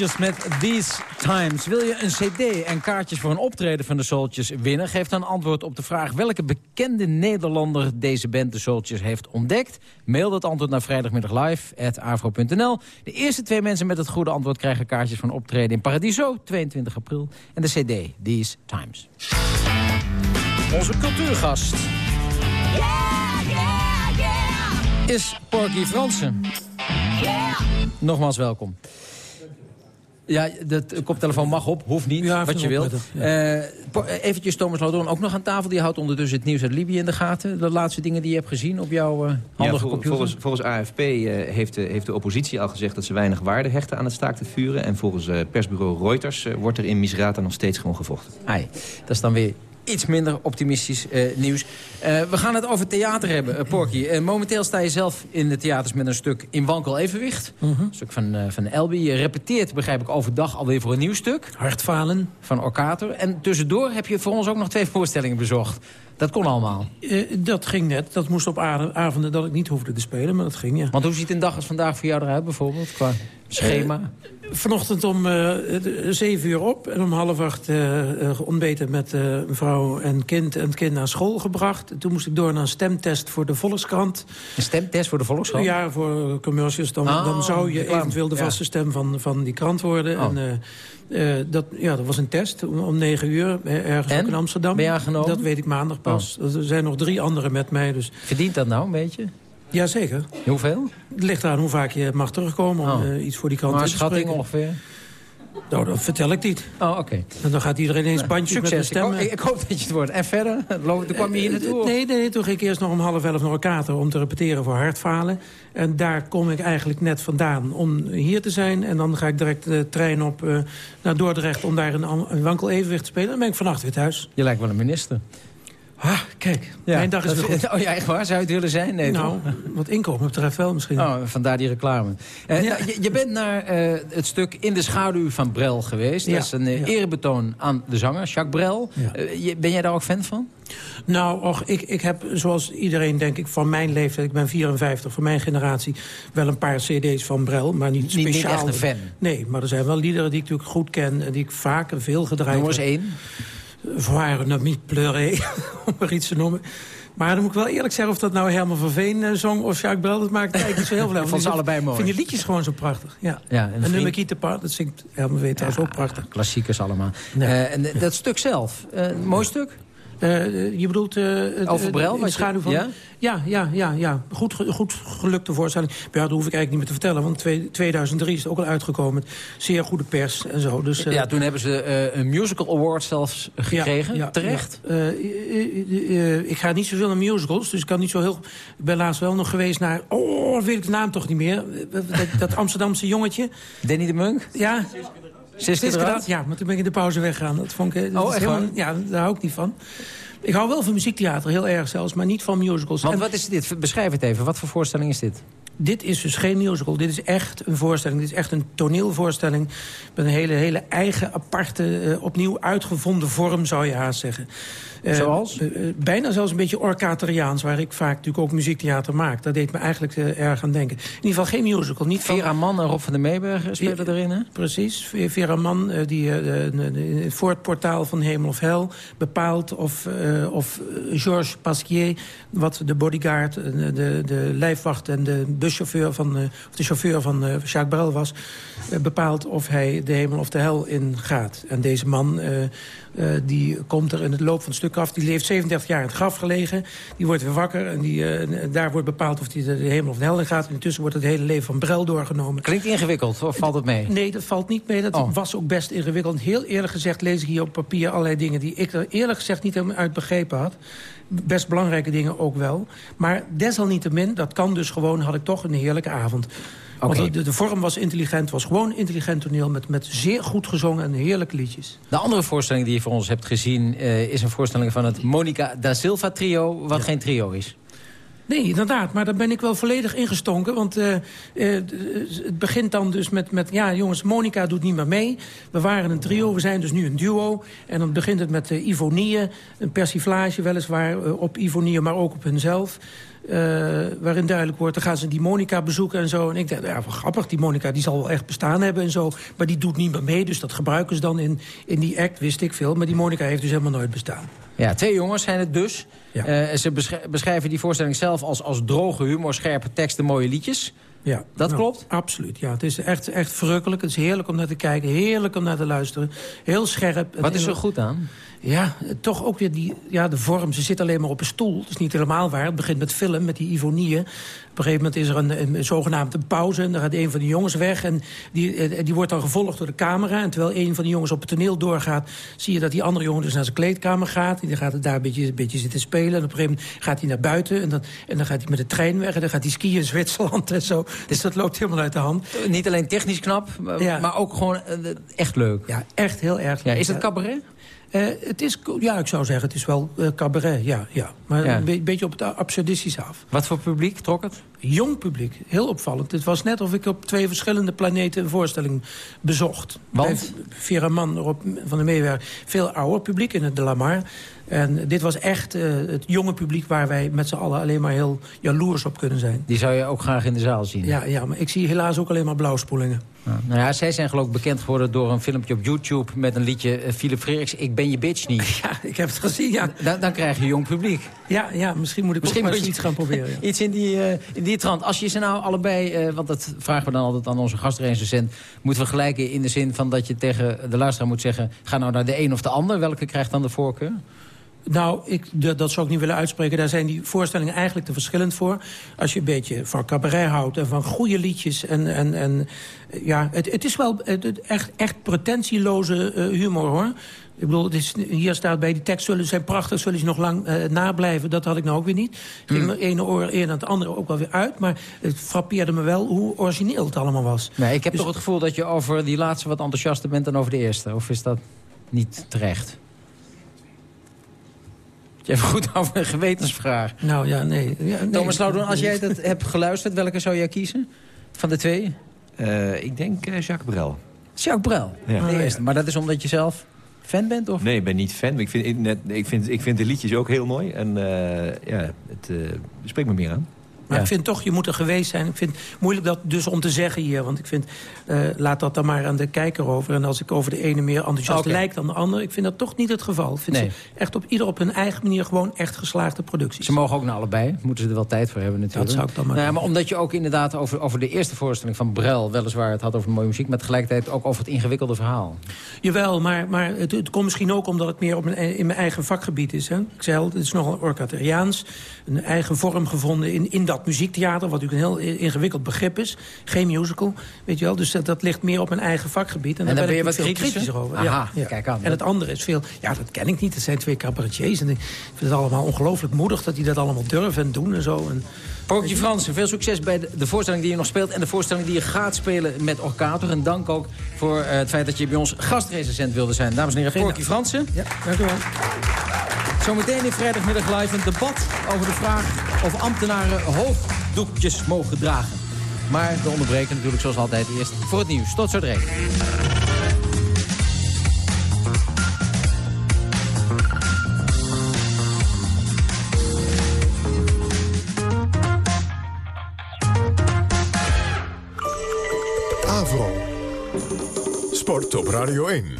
Met These Times. Wil je een cd en kaartjes voor een optreden van de Soldiers winnen? Geef dan antwoord op de vraag welke bekende Nederlander deze band de Soldiers heeft ontdekt. Mail dat antwoord naar vrijdagmiddaglive.avro.nl. De eerste twee mensen met het goede antwoord krijgen kaartjes voor een optreden in Paradiso, 22 april. En de cd These Times. Onze cultuurgast is Porky Fransen. Nogmaals welkom. Ja, de koptelefoon mag op, hoeft niet, wat je wilt. Eh po- eventjes Thomas Laudon, ook nog aan tafel. Die houdt ondertussen het nieuws uit Libië in de gaten. De laatste dingen die je hebt gezien op jouw eh, handige Ja, vol- computer. volgens, volgens AFP eh, heeft, de, heeft de oppositie al gezegd dat ze weinig waarde hechten aan het staakt het vuren. En volgens eh, persbureau Reuters eh, wordt er in Misrata nog steeds gewoon gevochten. Ai, dat is dan weer iets minder optimistisch eh, nieuws. Eh, we gaan het over theater hebben, eh, Porky. Momenteel sta je zelf in de theaters met een stuk in wankel evenwicht. Een stuk van, eh van Elby. Je repeteert, begrijp ik, overdag alweer voor een nieuw stuk. Hartfalen. Van Orkater. En tussendoor heb je voor ons ook nog twee voorstellingen bezocht. Dat kon allemaal. Eh, dat ging net. Dat moest op avonden dat ik niet hoefde te spelen, maar dat ging, ja. Want hoe ziet een dag als vandaag voor jou eruit bijvoorbeeld, qua schema? Vanochtend om eh, zeven uur op en om half acht eh, eh, ontbeten met een vrouw en kind en het kind naar school gebracht. Toen moest ik door naar een stemtest voor de Volkskrant. Een stemtest voor de Volkskrant? Ja, voor commercials. Dan, Oh, dan zou je eventueel de Ja. vaste stem van, van die krant worden. Oh. En, dat, ja, dat was een test om, om negen uur, ergens En? ook in Amsterdam. Ben je aangenomen? Dat weet ik maandag pas. Er zijn nog drie anderen met mij. Dus... Verdient dat nou een beetje? Jazeker. Hoeveel? Het ligt eraan hoe vaak je mag terugkomen om Oh. eh, iets voor die krant Maar te schatting spreken. ongeveer? Nou, dat vertel ik niet. Oh, oké. En dan gaat iedereen eens bandjes met de Succes. Ik, stemmen. ik, ik hoop dat je het wordt. En verder? Toen kwam je hier naartoe? Nee, nee, toen ging ik eerst nog om half elf naar Orkater om te repeteren voor Hartfalen. En daar kom ik eigenlijk net vandaan om hier te zijn. En dan ga ik direct de trein op eh, naar Dordrecht om daar een, een wankel evenwicht te spelen. Dan ben ik vannacht weer thuis. Je lijkt wel een minister. Ah, kijk, mijn dag is weer goed. *laughs* Oh ja, echt waar? Zou je het willen zijn? Nee, nou, toch? *laughs* wat inkomen betreft wel misschien. Oh, vandaar die reclame. Eh, nou, je, je bent naar eh, het stuk In de schaduw van Brel geweest. Ja, Dat is een eh, ja. erebetoon aan de zanger, Jacques Brel. Eh, je- ben jij daar ook fan van? Nou, och, ik, ik heb zoals iedereen, denk ik, van mijn leeftijd... ik ben 54, van mijn generatie... wel een paar cd's van Brel, maar niet Niet- niet speciaal. echt een fan? Nee, maar er zijn wel liederen die ik natuurlijk goed ken... en die ik vaak en veel gedraaid Noem eens heb. één. Voir ne niet pleurer, *laughs* om er iets te noemen. Maar dan moet ik wel eerlijk zeggen of dat nou Herman van Veen eh, zong of Jacques Brel. Dat maakt eigenlijk niet zo heel veel *laughs* uit. Vond ze allebei mooi. vind die liedjes gewoon zo prachtig. Ja. Ja, en vriend- nummer Kiet Part, dat zingt Herman van Veen trouwens ook prachtig. Klassiekers allemaal. Eh, en dat stuk zelf, eh, mooi stuk? Eh, je bedoelt... Over Brel, je- schaduw van... ja? Ja, ja, ja, ja. Goed, goed gelukte voorstelling. Ja, dat hoef ik eigenlijk niet meer te vertellen. Want twee- 2003 is het ook al uitgekomen. Zeer goede pers en zo. Dus, ja, toen hebben ze een musical award zelfs gekregen. Ja, ja, Terecht. ik ga niet zoveel naar musicals, dus ik kan niet zo heel... Ik ben laatst wel nog geweest naar... Oh, weet ik de naam toch niet meer. Dat, dat Amsterdamse jongetje. Danny de Munk? Ja. Siske Draad? Draad, Ja, maar toen ben ik in de pauze weggegaan. Dat vond ik... dat Oh, echt helemaal-? Ja, daar hou ik niet van. Ik hou wel van muziektheater, heel erg zelfs, maar niet van musicals. Want En- wat is dit? Beschrijf het even. Wat voor voorstelling is dit? Dit is dus geen musical. Dit is echt een voorstelling. Dit is echt een toneelvoorstelling. Met een hele, hele eigen, aparte, eh, opnieuw uitgevonden vorm, zou je haast zeggen. Eh, Zoals? eh, bijna zelfs een beetje Orkateriaans, waar ik vaak natuurlijk ook muziektheater maak. Dat deed me eigenlijk erg aan denken. In ieder geval geen musical. Niet van- Vera Mann en Rob van den Meeberg spelen erin, hè? Precies. Ve- Vera Mann, eh, die voor het portaal van Hemel of Hel bepaalt... of, of Georges Pasquier, wat de bodyguard, de, de, lijfwacht... en de buschauffeur van, eh, of de chauffeur van eh, Jacques Brel was... eh, bepaalt of hij de hemel of de hel ingaat. En deze man... die komt er in het loop van het stuk af. Die leeft 37 jaar in het graf gelegen. Die wordt weer wakker en die, daar wordt bepaald of hij de, de hemel of de hel in gaat. En intussen wordt het hele leven van Brel doorgenomen. Klinkt ingewikkeld, of valt het mee? Nee, dat valt niet mee. Dat Oh. was ook best ingewikkeld. Heel eerlijk gezegd lees ik hier op papier allerlei dingen... die ik er eerlijk gezegd niet helemaal uit begrepen had. Best belangrijke dingen ook wel. Maar desalniettemin, dat kan dus gewoon... had ik toch een heerlijke avond. Oké. Want de, de vorm was intelligent, was gewoon intelligent toneel... met, met zeer goed gezongen en heerlijke liedjes. De andere voorstelling die je voor ons hebt gezien... eh, is een voorstelling van het Monica da Silva trio... wat geen trio is. Nee, inderdaad. Maar daar ben ik wel volledig ingestonken. Want uh, uh, het begint dan dus met, met... Ja, jongens, Monica doet niet meer mee. We waren een trio, we zijn dus nu een duo. En dan begint het met uh, Ivonie. Een persiflage weliswaar op Ivonie, maar ook op hunzelf. Uh, waarin duidelijk wordt, dan gaan ze die Monica bezoeken en zo. En ik dacht, ja, grappig, die Monica die zal wel echt bestaan hebben en zo. Maar die doet niet meer mee, dus dat gebruiken ze dan in, in die act, wist ik veel. Maar die Monica heeft dus helemaal nooit bestaan. Ja, twee jongens zijn het dus. Ja. Uh, ze beschrijven die voorstelling zelf als, als droge humor, scherpe teksten, mooie liedjes. Ja, dat nou, klopt? Absoluut, ja. Het is echt, echt verrukkelijk. Het is heerlijk om naar te kijken, heerlijk om naar te luisteren. Heel scherp. Wat is er goed aan? Ja, toch ook weer die, ja, de vorm. Ze zit alleen maar op een stoel. Dat is niet helemaal waar. Het begint met film, met die Ivonieën. Op een gegeven moment is er een, een, een zogenaamde pauze. En dan gaat een van de jongens weg. En die, die wordt dan gevolgd door de camera. En terwijl een van de jongens op het toneel doorgaat... zie je dat die andere jongen dus naar zijn kleedkamer gaat. En die gaat daar een beetje, een beetje zitten spelen. En op een gegeven moment gaat hij naar buiten. En dan, en dan gaat hij met de trein weg. En dan gaat hij skiën in Zwitserland en zo. Dus dat loopt helemaal uit de hand. Niet alleen technisch knap, maar, maar ook gewoon echt leuk. Ja, echt heel erg leuk. Ja, is het cabaret? Uh, het is, ja, ik zou zeggen, het is wel uh, cabaret, ja. ja. Maar ja. een be beetje op het absurdistische af. Wat voor publiek trok het? Jong publiek, heel opvallend. Het was net of ik op twee verschillende planeten een voorstelling bezocht. Want? Bij Vera Rob van de Meewerk, veel ouder publiek in het De Lamar. En dit was echt uh, het jonge publiek waar wij met z'n allen alleen maar heel jaloers op kunnen zijn. Die zou je ook graag in de zaal zien? Ja, ja maar ik zie helaas ook alleen maar blauwspoelingen. Ja. Nou ja, zij zijn geloof ik bekend geworden door een filmpje op YouTube... met een liedje uh, Philip Freeriks, Ik ben je bitch niet. *laughs* Ja, ik heb het gezien, ja. Dan, dan krijg je jong publiek. Ja, ja misschien moet ik misschien ook maar iets gaan proberen. Ja. *laughs* iets in die, uh, in die trant. Als je ze nou allebei, uh, want dat vragen we dan altijd aan onze gastrecensent... moeten we gelijken in de zin van dat je tegen de luisteraar moet zeggen... ga nou naar de een of de ander, welke krijgt dan de voorkeur? Nou, ik, dat zou ik niet willen uitspreken. Daar zijn die voorstellingen eigenlijk te verschillend voor. Als je een beetje van cabaret houdt en van goede liedjes. En, en, en ja, het, het is wel echt, echt pretentieloze uh, humor, hoor. Ik bedoel, het is, hier staat bij die tekst, zullen zijn prachtig, zullen ze nog lang uh, nablijven. Dat had ik nou ook weer niet. Ging mm. ene oor eer naar het andere ook wel weer uit. Maar het frappeerde me wel hoe origineel het allemaal was. Nee, ik heb dus, toch het gevoel dat je over die laatste wat enthousiaster bent dan over de eerste. Of is dat niet terecht? Even goed over een gewetensvraag. Nou ja, nee. Ja, nee Thomas Loudon, als jij dat hebt geluisterd, welke zou jij kiezen? Van de twee? Uh, ik denk uh, Jacques Brel. Jacques Brel, ja. de eerste. Maar dat is omdat je zelf fan bent? Of? Nee, ik ben niet fan. Ik vind, ik, ik vind, ik vind de liedjes ook heel mooi. En uh, ja, het spreekt me meer aan. Maar ja. ik vind toch, je moet er geweest zijn. Ik vind het moeilijk dat dus om te zeggen hier. Want ik vind, uh, laat dat dan maar aan de kijker over. En als ik over de ene meer enthousiast okay. lijk dan de ander... ik vind dat toch niet het geval. Ik vind nee. ze echt op ieder op hun eigen manier gewoon echt geslaagde producties. Ze mogen ook naar allebei. Moeten ze er wel tijd voor hebben natuurlijk. Dat zou ik dan maar nou, Maar omdat je ook inderdaad over, over de eerste voorstelling van Brel... weliswaar het had over mooie muziek... maar tegelijkertijd ook over het ingewikkelde verhaal. Jawel, maar, maar het, het komt misschien ook omdat het meer op mijn, in mijn eigen vakgebied is. Hè? Ik zei al, het is nogal orkateriaans. Een eigen vorm gevonden in, in dat muziektheater... wat natuurlijk een heel ingewikkeld begrip is. Geen musical, weet je wel. Dus dat, dat ligt meer op mijn eigen vakgebied. En, en daar ben je wat veel kritischer over. Aha, ja, ja. Kijk aan. En het andere is veel... Ja, dat ken ik niet. Het zijn twee cabaretiers. En ik vind het allemaal ongelooflijk moedig... dat die dat allemaal durven en doen en zo. En, Porky Fransen, veel succes bij de, de, voorstelling die je nog speelt... en de voorstelling die je gaat spelen met Orkator. En dank ook voor uh, het feit dat je bij ons gastrecensent wilde zijn. Dames en heren, Porky Fransen. Ja, dank u wel. Zometeen in vrijdagmiddag live een debat over de vraag of ambtenaren hoofddoekjes mogen dragen. Maar we onderbreken natuurlijk zoals altijd eerst voor het nieuws. Tot zo direct. Sport op Radio 1.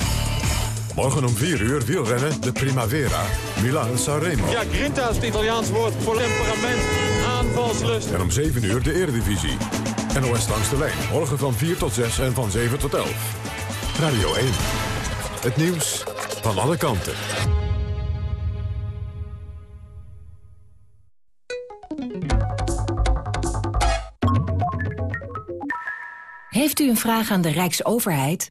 Morgen om 4 uur wielrennen de Primavera. Milan Sanremo. Ja, grinta is het Italiaans woord voor temperament, aanvalslust. En om 7 uur de Eredivisie. NOS langs de lijn. Morgen van 4 tot 6 en van 7 tot 11. Radio 1. Het nieuws van alle kanten. Heeft u een vraag aan de Rijksoverheid?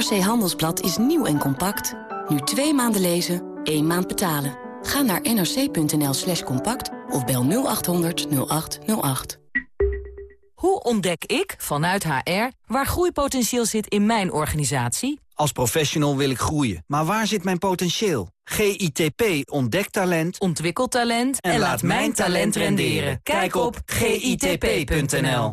NRC Handelsblad is nieuw en compact. Nu twee maanden lezen, één maand betalen. Ga naar nrc.nl slash compact of bel 0800 0808. Hoe ontdek ik, vanuit HR, waar groeipotentieel zit in mijn organisatie? Als professional wil ik groeien, maar waar zit mijn potentieel? GITP ontdekt talent, ontwikkelt talent en, laat mijn talent renderen. Kijk op gitp.nl.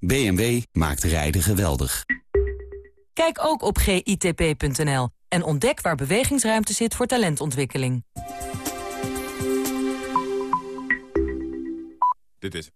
BMW maakt rijden geweldig. Kijk ook op gitp.nl en ontdek waar bewegingsruimte zit voor talentontwikkeling. Dit is